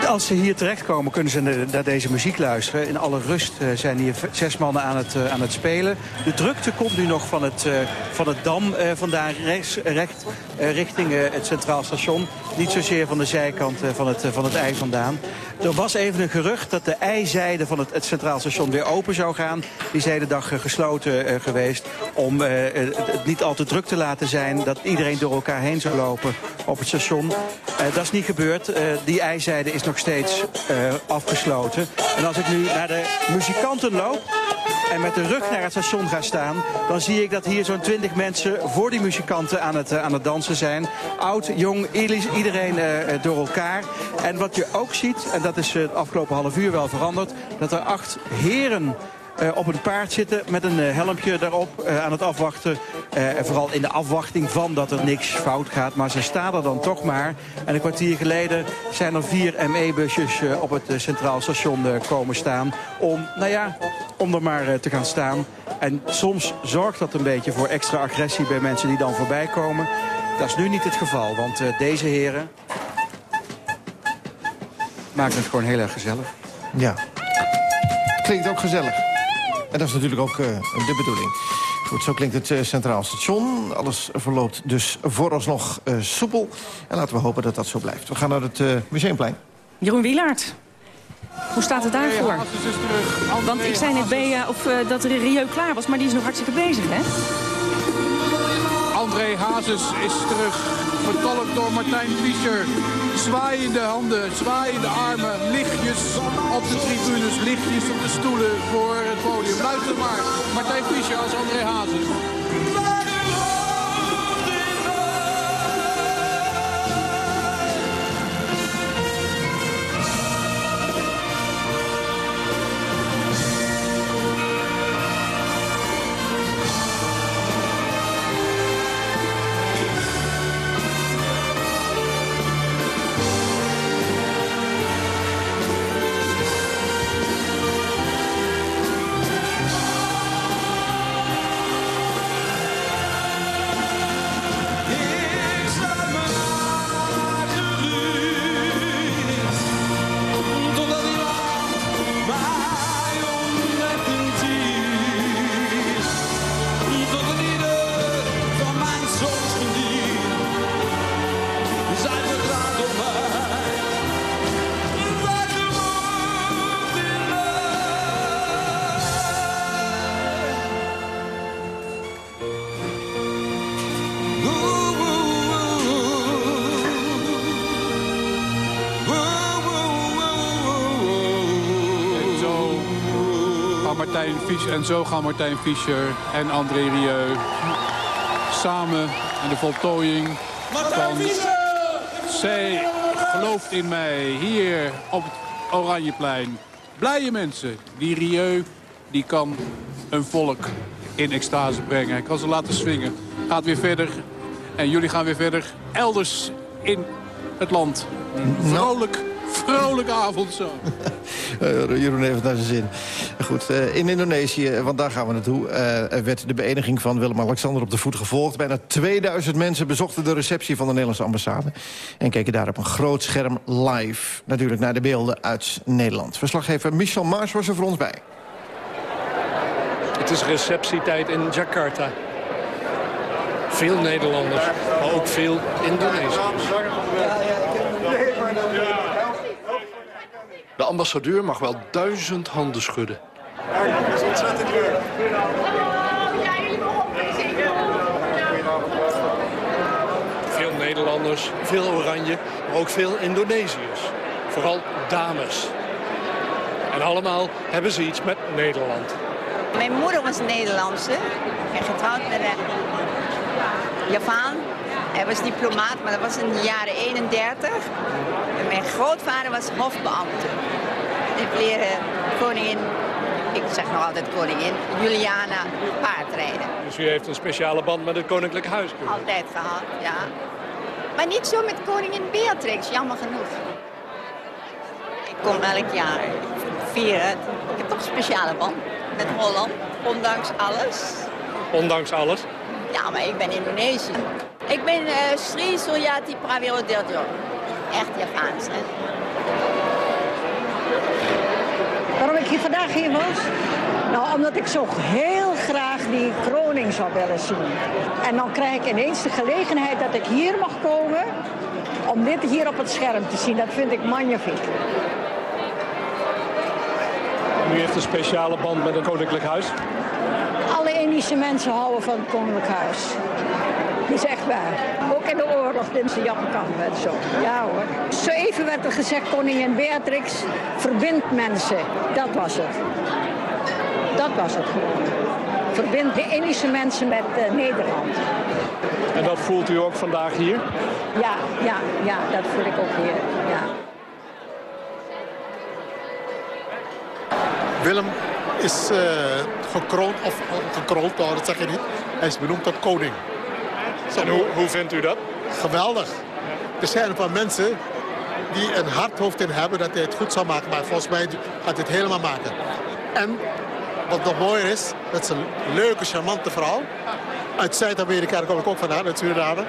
[SPEAKER 16] Als ze hier terechtkomen, kunnen ze naar- deze muziek luisteren. In alle rust eh, zijn hier zes mannen aan het, eh, aan het spelen. De drukte komt nu nog van het, eh, van het dam vandaan, recht, richting het Centraal Station. Niet zozeer van de zijkant eh, van, het, eh, van het ei vandaan. Er was even een gerucht dat de ijzijde van het, het Centraal Station weer open zou gaan. Die is de dag eh, gesloten geweest om het, niet al te druk te laten zijn. Dat iedereen door elkaar heen zou lopen op het station. Dat is niet gebeurd. Die ijzijde is nog steeds afgesloten. En als ik nu naar de muzikanten loop en met de rug naar het station ga staan... dan zie ik dat hier zo'n 20 mensen voor die muzikanten aan het, eh, aan het dansen zijn. Oud, jong, iedereen- eh, eh, door elkaar. En wat je ook ziet, en dat is het afgelopen half uur wel veranderd... dat er acht heren op een paard zitten met een eh, helmpje daarop eh, aan het afwachten. Eh, en vooral in de afwachting van dat er niks fout gaat. Maar ze staan er dan toch maar. En een kwartier geleden zijn er vier ME-busjes eh, op het eh, Centraal Station eh, komen staan. Om, nou ja, om er maar eh, te gaan staan. En soms zorgt dat een beetje voor extra agressie bij mensen die dan voorbij komen. Dat is nu niet het geval, want eh, deze heren maken het gewoon heel erg gezellig.
[SPEAKER 5] Ja. Klinkt ook gezellig. En dat is natuurlijk ook eh, de bedoeling. Goed, zo klinkt het eh, Centraal Station. Alles verloopt dus vooralsnog eh, soepel. En laten we hopen dat dat zo blijft. We gaan naar het eh, Museumplein.
[SPEAKER 1] Jeroen Wielaert. Hoe staat het daarvoor? Want ik zei net Bea, of, dat er Rio klaar was, maar die is nog hartstikke bezig, hè?
[SPEAKER 19] André Hazes is terug, vertolkt door Martijn Fischer. Zwaaiende handen, zwaaiende armen, lichtjes op de tribunes, lichtjes op de stoelen voor het podium. Luister maar, Martijn Fischer als André Hazes. En zo gaan Martijn Fischer en André Rieu samen aan de voltooiing van Zij gelooft in mij hier op het Oranjeplein. Blije mensen. Die Rieu die kan een volk in extase brengen. Hij kan ze laten swingen. Gaat weer verder. En jullie gaan weer verder elders in het land. Vrolijk, vrolijke avond zo.
[SPEAKER 5] Eh, Jeroen heeft het naar zijn zin. Goed, eh, in Indonesië, want daar gaan we naartoe... eh, werd de beëdiging van Willem-Alexander op de voet gevolgd. Bijna 2000 mensen bezochten de receptie van de Nederlandse ambassade... en keken daar op een groot scherm live. Natuurlijk naar de beelden uit Nederland. Verslaggever Michel Maas was er voor ons bij.
[SPEAKER 30] Het is receptietijd in Jakarta. Veel Nederlanders, maar ook veel Indonesiërs. De ambassadeur mag wel duizend handen schudden. Veel Nederlanders, veel Oranje, maar ook veel Indonesiërs. Vooral dames. En allemaal hebben ze iets met Nederland.
[SPEAKER 31] Mijn moeder was Nederlandse en getrouwd met een Javaan. Hij was diplomaat, maar dat was in de jaren 31. En mijn grootvader was hofbeambte. Ik leerde koningin, ik zeg nog altijd koningin, Juliana paardrijden.
[SPEAKER 30] Dus u heeft een speciale band met het Koninklijk Huis.
[SPEAKER 31] Altijd gehad, ja. Maar niet zo met koningin Beatrix, jammer genoeg. Ik kom elk jaar, ik vier het. Ik heb toch een speciale band met Holland, ondanks alles.
[SPEAKER 30] Ondanks alles.
[SPEAKER 31] Ja, maar ik ben Indonesië. Ik ben uh, Sri Suryati Prawirodiljo. Echt Javaans, hè.
[SPEAKER 32] Waarom ik hier vandaag hier was? Nou, omdat ik zo heel graag die kroning zou willen zien. En dan krijg ik ineens de gelegenheid dat ik hier mag komen... om dit hier op het scherm te zien. Dat vind ik magnifiek.
[SPEAKER 30] U heeft een speciale band met het Koninklijk Huis?
[SPEAKER 32] Alle Indische mensen houden van het Koninklijk Huis. Dat is echt waar. Ook in de oorlog in ze Japan en zo. Ja hoor. Zo even werd er gezegd, koningin Beatrix verbindt mensen. Dat was het. Dat was het gewoon. Verbindt de Indische mensen met uh, Nederland.
[SPEAKER 30] En dat voelt u ook vandaag hier?
[SPEAKER 32] Ja, ja, ja, dat voel ik ook hier. Ja.
[SPEAKER 33] Willem is uh, gekroond, of gekroond, nou, dat zeg je niet. Hij is benoemd tot koning.
[SPEAKER 30] En hoe, hoe vindt u dat?
[SPEAKER 33] Geweldig. Er zijn een paar mensen die een hart hoofd in hebben dat hij het goed zal maken. Maar volgens mij gaat hij het helemaal maken. En wat nog mooier is, dat is een leuke, charmante vrouw. Uit Zuid-Amerika, daar kom ik ook vandaan, uit Suriname.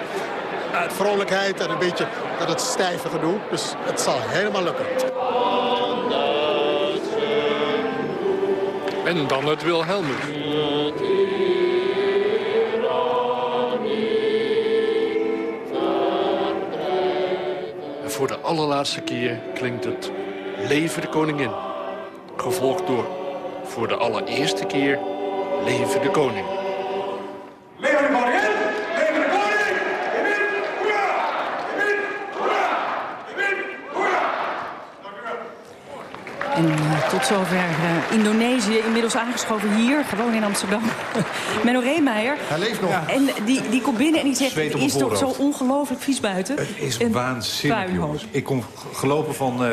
[SPEAKER 33] Uit vrolijkheid en een beetje dat het stijve gedoe. Dus het zal helemaal lukken.
[SPEAKER 30] En dan het Wilhelmus. Allerlaatste keer klinkt het Leven de Koningin. Gevolgd door voor de allereerste keer Leven de Koning.
[SPEAKER 34] Leven de koningin! Leven de koning!
[SPEAKER 1] En uh, tot zover uh, Indonesië, inmiddels aangeschoven hier, gewoon in Amsterdam. Menno Reemeijer.
[SPEAKER 5] Hij leeft nog.
[SPEAKER 1] En die, die komt binnen en die zegt, het is toch zo ongelooflijk vies buiten.
[SPEAKER 14] Het is
[SPEAKER 1] Een
[SPEAKER 14] waanzinnig,
[SPEAKER 1] puinhoop.
[SPEAKER 14] jongens. Ik kom gelopen van eh,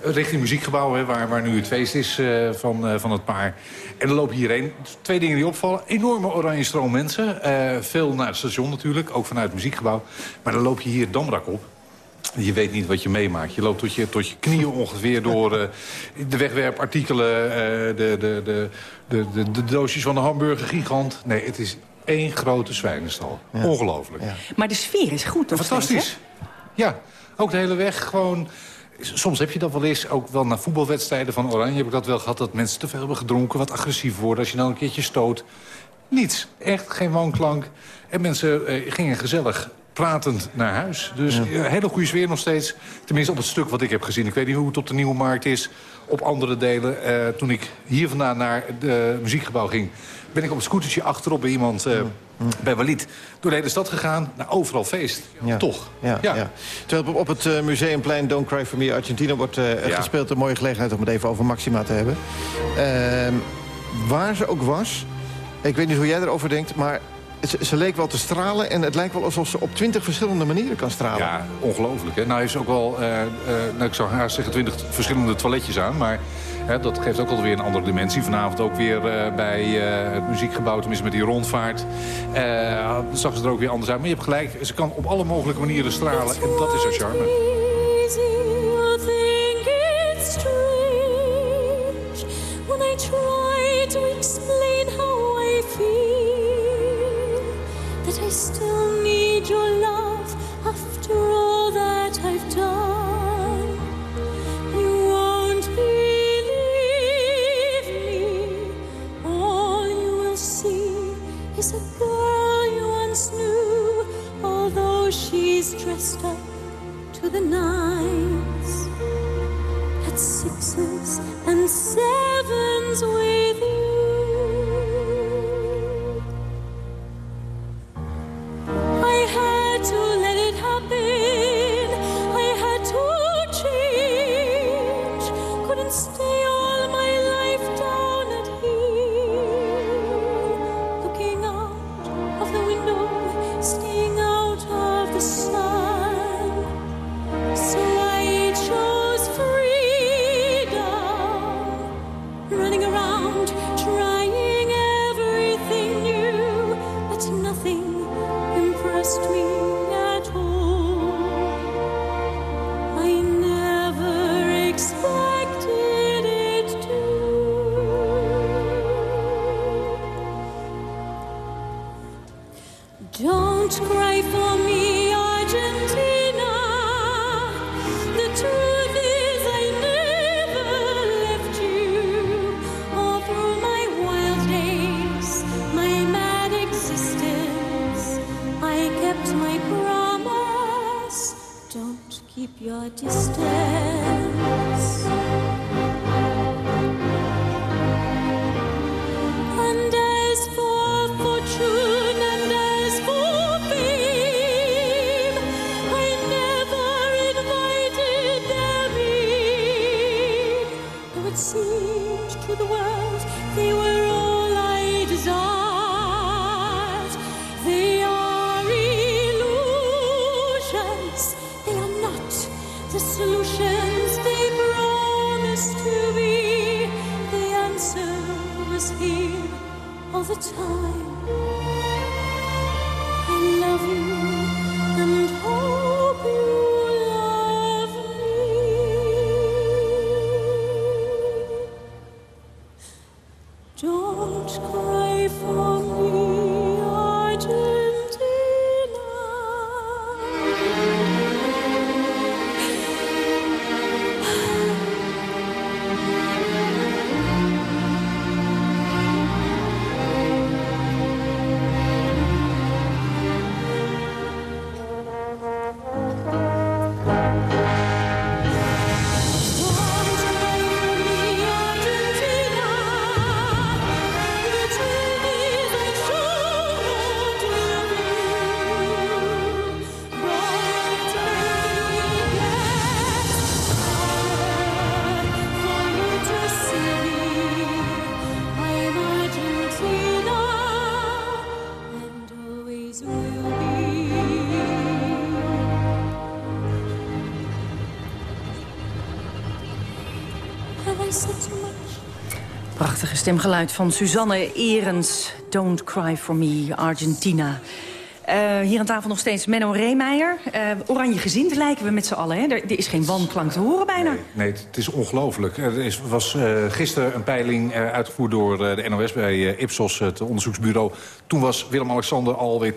[SPEAKER 14] richting muziekgebouw, hè, waar, waar nu het feest is eh, van, eh, van het paar. En dan lopen hierheen. Twee dingen die opvallen. Enorme oranje stroom mensen. Eh, veel naar het station natuurlijk, ook vanuit het muziekgebouw. Maar dan loop je hier het Damrak op. Je weet niet wat je meemaakt. Je loopt tot je, tot je knieën ongeveer door eh, de wegwerpartikelen... eh, de, de, de, de, de, de doosjes van de hamburgergigant. Nee, het is één grote zwijnenstal. Ongelooflijk.
[SPEAKER 1] Maar de sfeer is goed, toch?
[SPEAKER 14] Fantastisch. Ja, ook de hele weg gewoon... Soms heb je dat wel eens, ook wel na voetbalwedstrijden van Oranje... heb ik dat wel gehad, dat mensen te veel hebben gedronken... wat agressief worden als je nou een keertje stoot. Niets. Echt geen wanklank. En mensen eh, gingen gezellig pratend naar huis. Dus
[SPEAKER 5] Ja.
[SPEAKER 14] eh, hele goede sfeer nog steeds. Tenminste op het stuk wat ik heb gezien. Ik weet niet hoe het op de Nieuwe Markt is. Op andere delen. Eh, toen ik hier vandaan naar het muziekgebouw ging... ben ik op het scootertje achterop bij iemand... eh, bij Walid. Door de hele stad gegaan. Naar overal feest.
[SPEAKER 5] Ja.
[SPEAKER 14] Toch?
[SPEAKER 5] Ja, ja. Terwijl op, het museumplein Don't Cry For Me Argentina wordt gespeeld. Een mooie gelegenheid om het even over Maxima te hebben. Ehm, waar ze ook was, ik weet niet hoe jij erover denkt... maar ze, ze leek wel te stralen en het lijkt wel alsof ze op twintig verschillende manieren kan stralen.
[SPEAKER 14] Ja, ongelooflijk. Nou heeft ze ook wel, eh, eh, nou, ik zou haast zeggen, twintig verschillende toiletjes aan. Maar dat geeft ook alweer een andere dimensie. Vanavond ook weer eh, bij het muziekgebouw, tenminste met die rondvaart. zag ze er ook weer anders uit. Maar je hebt gelijk, ze kan op alle mogelijke manieren stralen. En dat is haar charme.
[SPEAKER 1] Prachtige stemgeluid van Suzanne Erens. Don't cry for me, Argentina. Eh, hier aan tafel nog steeds Menno Reemeijer. Eh, oranje gezind lijken we met z'n allen. Hè? Er, er is geen wanklank te horen bijna.
[SPEAKER 14] Nee, het is ongelooflijk. Er is, was eh, gisteren een peiling eh, uitgevoerd door eh, de NOS bij Ipsos, het onderzoeksbureau. Toen was Willem-Alexander alweer 10%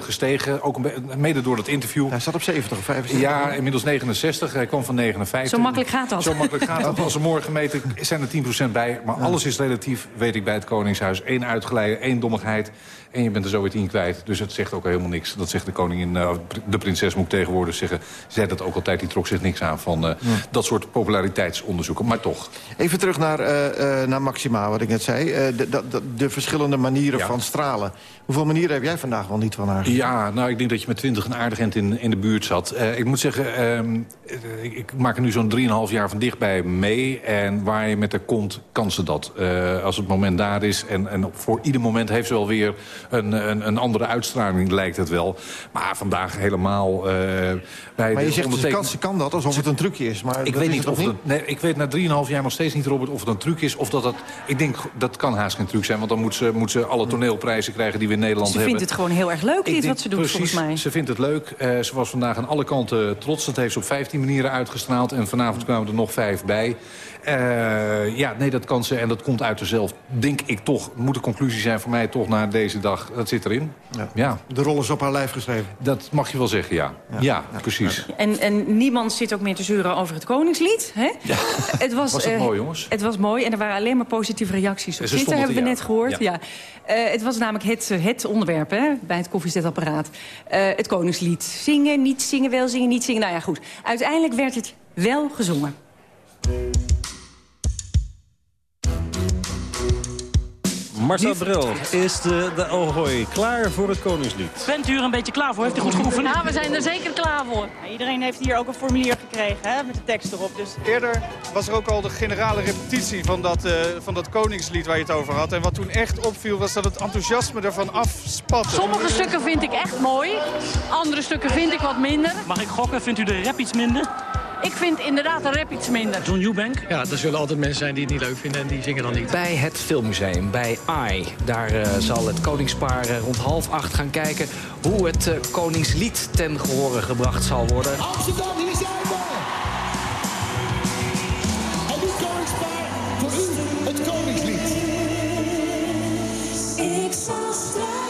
[SPEAKER 14] gestegen, ook mede door het interview.
[SPEAKER 5] Hij zat op 70 of 75.
[SPEAKER 14] Ja, inmiddels 69. Hij kwam van 59.
[SPEAKER 1] Zo makkelijk gaat dat.
[SPEAKER 14] Zo makkelijk gaat dat. Als er morgen meten zijn er 10% bij. Maar alles is relatief, weet ik bij het Koningshuis. Eén uitgeleide, één dommigheid. En je bent er zo weer tien kwijt. Dus het zegt ook helemaal niks. Dat zegt de koningin, eh, de prinses moet ik tegenwoordig zeggen. Zei dat ook altijd, die trok zich niks aan van eh, dat soort populariteitsonderzoeken. Maar toch.
[SPEAKER 5] Even terug naar, eh, naar Maxima, wat ik net zei. De, de, de- de verschillende manieren van stralen. Hoeveel manieren heb jij vandaag wel niet van haar?
[SPEAKER 14] Ja, nou, ik denk dat je met 20 een aardig eind in, in de buurt zat. Eh, ik moet zeggen, ehm, eh, ik, maak er nu zo'n 3,5 jaar van dichtbij mee. En waar je met haar komt, kan ze dat. Eh, als het moment daar is. En, en voor ieder moment heeft ze wel weer een, een, een andere uitstraling, lijkt het wel. Maar vandaag helemaal... bij
[SPEAKER 5] Maar je
[SPEAKER 14] de
[SPEAKER 5] zegt, ze
[SPEAKER 14] onderteken-
[SPEAKER 5] kan, ze kan dat alsof het een trucje is. Maar
[SPEAKER 14] ik
[SPEAKER 5] dat
[SPEAKER 14] weet
[SPEAKER 5] is
[SPEAKER 14] niet of nee, ik weet na 3,5 jaar nog steeds niet, Robert, of het een truc is. Of dat het, ik denk, dat kan haast geen truc zijn. Want dan moet ze, moet ze alle toneelprijzen krijgen die we in Nederland
[SPEAKER 1] Ze
[SPEAKER 14] hebben.
[SPEAKER 1] vindt het gewoon heel erg leuk,
[SPEAKER 14] Ik
[SPEAKER 1] dit
[SPEAKER 14] denk
[SPEAKER 1] wat ze doet,
[SPEAKER 14] precies,
[SPEAKER 1] volgens mij.
[SPEAKER 14] Ze vindt het leuk. Eh, ze was vandaag aan alle kanten trots. Dat heeft ze op 15 manieren uitgestraald. En vanavond kwamen er nog vijf bij. Eh, ja, nee, dat kan ze. En dat komt uit haarzelf. Denk ik toch. Moet de conclusie zijn voor mij toch na deze dag. Dat zit erin. Ja.
[SPEAKER 5] De rol is op haar lijf geschreven.
[SPEAKER 14] Dat mag je wel zeggen, ja. Ja, precies.
[SPEAKER 1] En, en niemand zit ook meer te zeuren over het Koningslied. Hè? Het was,
[SPEAKER 14] Was dat
[SPEAKER 1] eh,
[SPEAKER 14] mooi, jongens?
[SPEAKER 1] Het was mooi en er waren alleen maar positieve reacties op Twitter, hebben we net gehoord. Ja. Eh, het was namelijk het, het onderwerp hè, bij het koffiezetapparaat. Eh, het Koningslied. Zingen, niet zingen, wel zingen, niet zingen. Nou ja, goed. Uiteindelijk werd het wel gezongen.
[SPEAKER 35] Marcel Bril is de, de Ahoy klaar voor het Koningslied.
[SPEAKER 36] Bent u er een beetje klaar voor? Heeft u goed geoefend?
[SPEAKER 37] Ja, we zijn er zeker klaar voor. Iedereen heeft hier ook een formulier gekregen hè, met de tekst erop. Dus
[SPEAKER 38] Eerder was er ook al de generale repetitie van dat, eh, van dat Koningslied waar je het over had. En wat toen echt opviel was dat het enthousiasme ervan afspatte.
[SPEAKER 37] Sommige stukken vind ik echt mooi, andere stukken vind ik wat minder.
[SPEAKER 36] Mag ik gokken? Vindt u de rap iets minder?
[SPEAKER 37] Ik vind inderdaad de rap iets minder.
[SPEAKER 36] John Eubank?
[SPEAKER 39] Ja, er zullen altijd mensen zijn die het niet leuk vinden en die zingen dan niet.
[SPEAKER 40] Bij het Filmmuseum, bij AI. Daar eh, zal het koningspaar eh, rond half acht gaan kijken... hoe het eh, koningslied ten gehore gebracht zal worden.
[SPEAKER 34] Amsterdam, hier zijn we! En nu koningspaar, voor u het Koningslied.
[SPEAKER 41] Ik zal strijden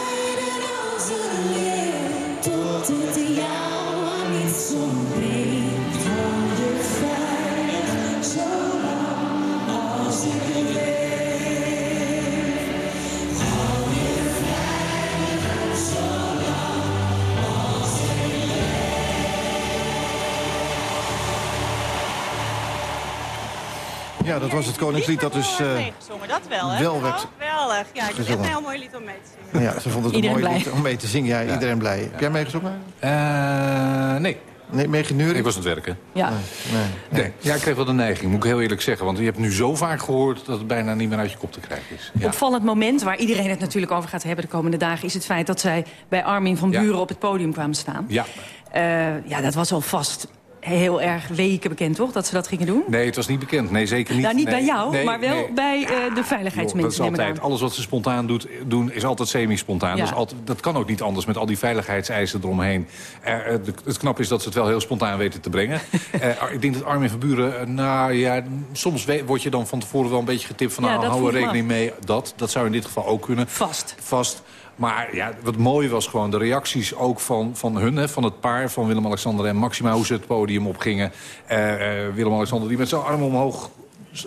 [SPEAKER 5] Ja, dat was het Koningslied dat dus... eh,
[SPEAKER 10] Meegezongen, dat wel, hè?
[SPEAKER 5] wel werd
[SPEAKER 10] Geweldig. Ja, het is echt een heel mooi lied om mee te zingen.
[SPEAKER 5] ja, ze vond het een mooi
[SPEAKER 10] blij.
[SPEAKER 5] lied om mee te zingen. Ja, iedereen blij. Heb jij meegezongen?
[SPEAKER 14] Eh, nee.
[SPEAKER 5] Nee, meegeneuren?
[SPEAKER 14] Ik was aan het werken.
[SPEAKER 1] Ja.
[SPEAKER 5] Nee.
[SPEAKER 14] Nee. Ja, ik kreeg wel de neiging, moet ik heel eerlijk zeggen. Want je hebt nu zo vaak gehoord dat het bijna niet meer uit je kop te krijgen is. Ja.
[SPEAKER 1] Opvallend moment waar iedereen het natuurlijk over gaat hebben de komende dagen... is het feit dat zij bij Armin van
[SPEAKER 14] Ja.
[SPEAKER 1] Buren op het podium kwamen staan.
[SPEAKER 14] Ja.
[SPEAKER 1] Eh, ja, dat was al vast heel erg weken bekend, toch? Dat ze dat gingen doen?
[SPEAKER 14] Nee, het was niet bekend. Nee, zeker niet.
[SPEAKER 1] nou, niet
[SPEAKER 14] Nee,
[SPEAKER 1] bij jou,
[SPEAKER 14] nee,
[SPEAKER 1] maar wel
[SPEAKER 14] nee.
[SPEAKER 1] bij de
[SPEAKER 14] dat
[SPEAKER 1] veiligheidsmensen.
[SPEAKER 14] is altijd, alles wat ze spontaan doet, doen is altijd semi-spontaan.
[SPEAKER 1] Ja.
[SPEAKER 14] Dus altijd, dat kan ook niet anders met al die veiligheidseisen eromheen. Eh, de- het knap is dat ze het wel heel spontaan weten te brengen. Eh, ik denk dat Armin van Buren, eh, nou ja, soms we- word je dan van tevoren wel een beetje getipt van...
[SPEAKER 1] Ja,
[SPEAKER 14] nou, hou er
[SPEAKER 1] me
[SPEAKER 14] rekening mee, dat. Dat zou in dit geval ook kunnen.
[SPEAKER 1] Vast.
[SPEAKER 14] Vast. Maar ja, wat mooi was gewoon de reacties ook van, van hun, hè, van het paar... van Willem-Alexander en Maxima, hoe ze het podium opgingen. Eh, eh, Willem-Alexander die met zijn arm omhoog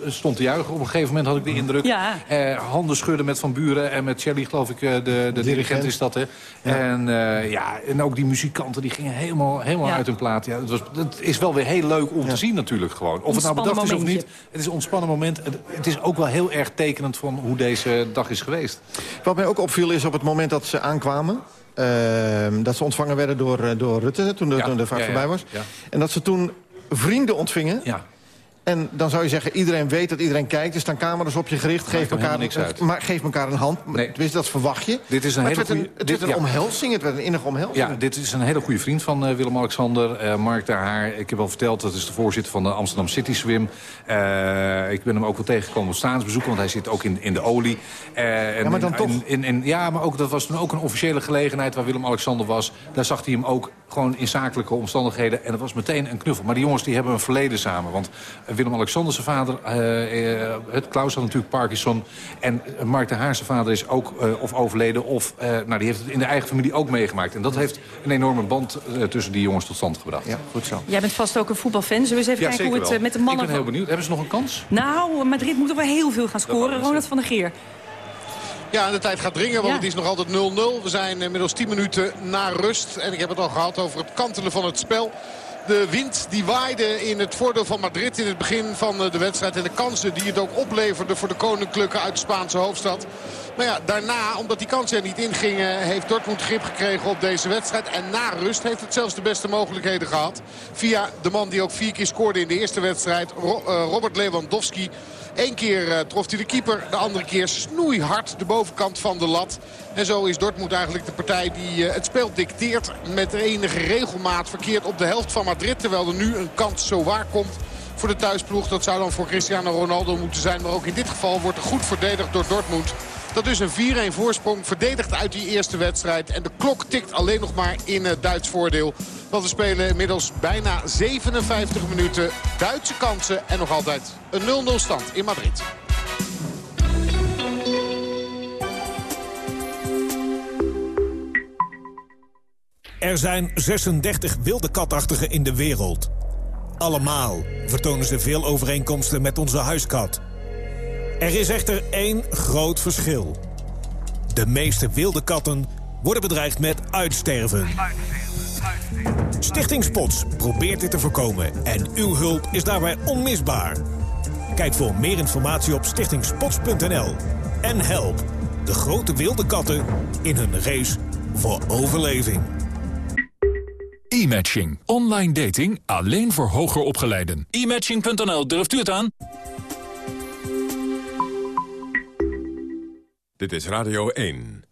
[SPEAKER 14] stond te juichen. Op een gegeven moment had ik de indruk.
[SPEAKER 1] Ja.
[SPEAKER 14] Eh, handen schudden met Van Buren en met Shelley, geloof ik, eh, de, de dirigent is dat, hè. En, eh, ja, en ook die muzikanten, die gingen helemaal, helemaal
[SPEAKER 1] Ja.
[SPEAKER 14] uit hun plaat. Ja, het, was, het is wel weer heel leuk om te zien natuurlijk gewoon. Of het nou bedacht is of niet. Het is een ontspannen moment. Het, het is ook wel heel erg tekenend van hoe deze dag is geweest.
[SPEAKER 5] Wat mij ook opviel is op het moment dat ze aankwamen... ehm, dat ze ontvangen werden door, door Rutte, toen de,
[SPEAKER 14] Ja,
[SPEAKER 5] toen de vaart
[SPEAKER 14] ja, ja,
[SPEAKER 5] voorbij was.
[SPEAKER 14] ja.
[SPEAKER 5] En dat ze toen vrienden ontvingen.
[SPEAKER 14] Ja.
[SPEAKER 5] En dan zou je zeggen, iedereen weet dat iedereen kijkt. Er staan camera's op je gericht. Geef elkaar,
[SPEAKER 14] niks uit.
[SPEAKER 5] maar geef elkaar een hand. Tenminste, dat verwacht je.
[SPEAKER 14] Dit is een
[SPEAKER 5] maar
[SPEAKER 14] hele
[SPEAKER 5] het werd een, het
[SPEAKER 14] dit-
[SPEAKER 5] werd een
[SPEAKER 14] ja.
[SPEAKER 5] omhelzing. Het werd een innige omhelzing.
[SPEAKER 14] Ja, dit is een hele goede vriend van eh, Willem-Alexander, eh, Mark de Haar. Ik heb al verteld, dat is de voorzitter van de Amsterdam City Swim. Eh, ik ben hem ook wel tegengekomen op staatsbezoek, want hij zit ook in, in de olie. En
[SPEAKER 5] Ja, maar dan toch.
[SPEAKER 14] in- in- ja, maar ook, dat was toen ook een officiële gelegenheid waar Willem-Alexander was. Daar zag hij hem ook gewoon in zakelijke omstandigheden. En dat was meteen een knuffel. Maar die jongens die hebben een verleden samen. Want Willem-Alexander zijn vader, eh, eh, het Klaus had natuurlijk Parkinson. En Mark de Haar zijn vader is ook eh, of overleden of... eh, nou, die heeft het in de eigen familie ook meegemaakt. En dat heeft een enorme band eh, tussen die jongens tot stand gebracht.
[SPEAKER 5] Ja, goed zo.
[SPEAKER 1] Jij bent vast ook een voetbalfan. Zullen we eens even
[SPEAKER 14] Ja,
[SPEAKER 1] kijken hoe het
[SPEAKER 14] wel.
[SPEAKER 1] met de
[SPEAKER 14] Ik
[SPEAKER 1] mannen...
[SPEAKER 14] ben heel benieuwd. Hebben ze nog een kans?
[SPEAKER 1] Nou, Madrid moet toch wel heel veel gaan scoren. Ronald van der Geer.
[SPEAKER 7] Ja, en de tijd gaat dringen, want
[SPEAKER 1] Ja.
[SPEAKER 7] het is nog altijd 0-0. We zijn inmiddels 10 minuten na rust. En ik heb het al gehad over het kantelen van het spel. De wind die waaide in het voordeel van Madrid in het begin van eh, de wedstrijd. En de kansen die het ook opleverde voor de koninklijke uit de Spaanse hoofdstad. Maar ja, daarna, omdat die kansen er niet in gingen... heeft Dortmund grip gekregen op deze wedstrijd. En na rust heeft het zelfs de beste mogelijkheden gehad. Via de man die ook vier keer scoorde in de eerste wedstrijd. Eh, Robert Lewandowski. Eén keer eh, trof hij de keeper, de andere keer snoeihard de bovenkant van de lat. En zo is Dortmund eigenlijk de partij die eh, het spel dicteert. Met enige regelmaat verkeerd op de helft van Madrid. Terwijl er nu een kans zo waar komt voor de thuisploeg. Dat zou dan voor Cristiano Ronaldo moeten zijn. Maar ook in dit geval wordt er goed verdedigd door Dortmund. Dat is een 4-1 voorsprong, verdedigd uit die eerste wedstrijd. En de klok tikt alleen nog maar in het Duits voordeel. Want we spelen inmiddels bijna 57 minuten Duitse kansen. En nog altijd een 0-0 stand in Madrid.
[SPEAKER 42] Er zijn 36 wilde katachtigen in de wereld. Allemaal vertonen ze veel overeenkomsten met onze huiskat. Er is echter één groot verschil. De meeste wilde katten worden bedreigd met uitsterven. Stichting Spots probeert dit te voorkomen en uw hulp is daarbij onmisbaar. Kijk voor meer informatie op stichtingspots.nl en help de grote wilde katten in hun race voor overleving.
[SPEAKER 43] E-matching. Online dating alleen voor hoger opgeleiden.
[SPEAKER 44] E-matching.nl, durft u het aan?
[SPEAKER 45] Dit is Radio 1.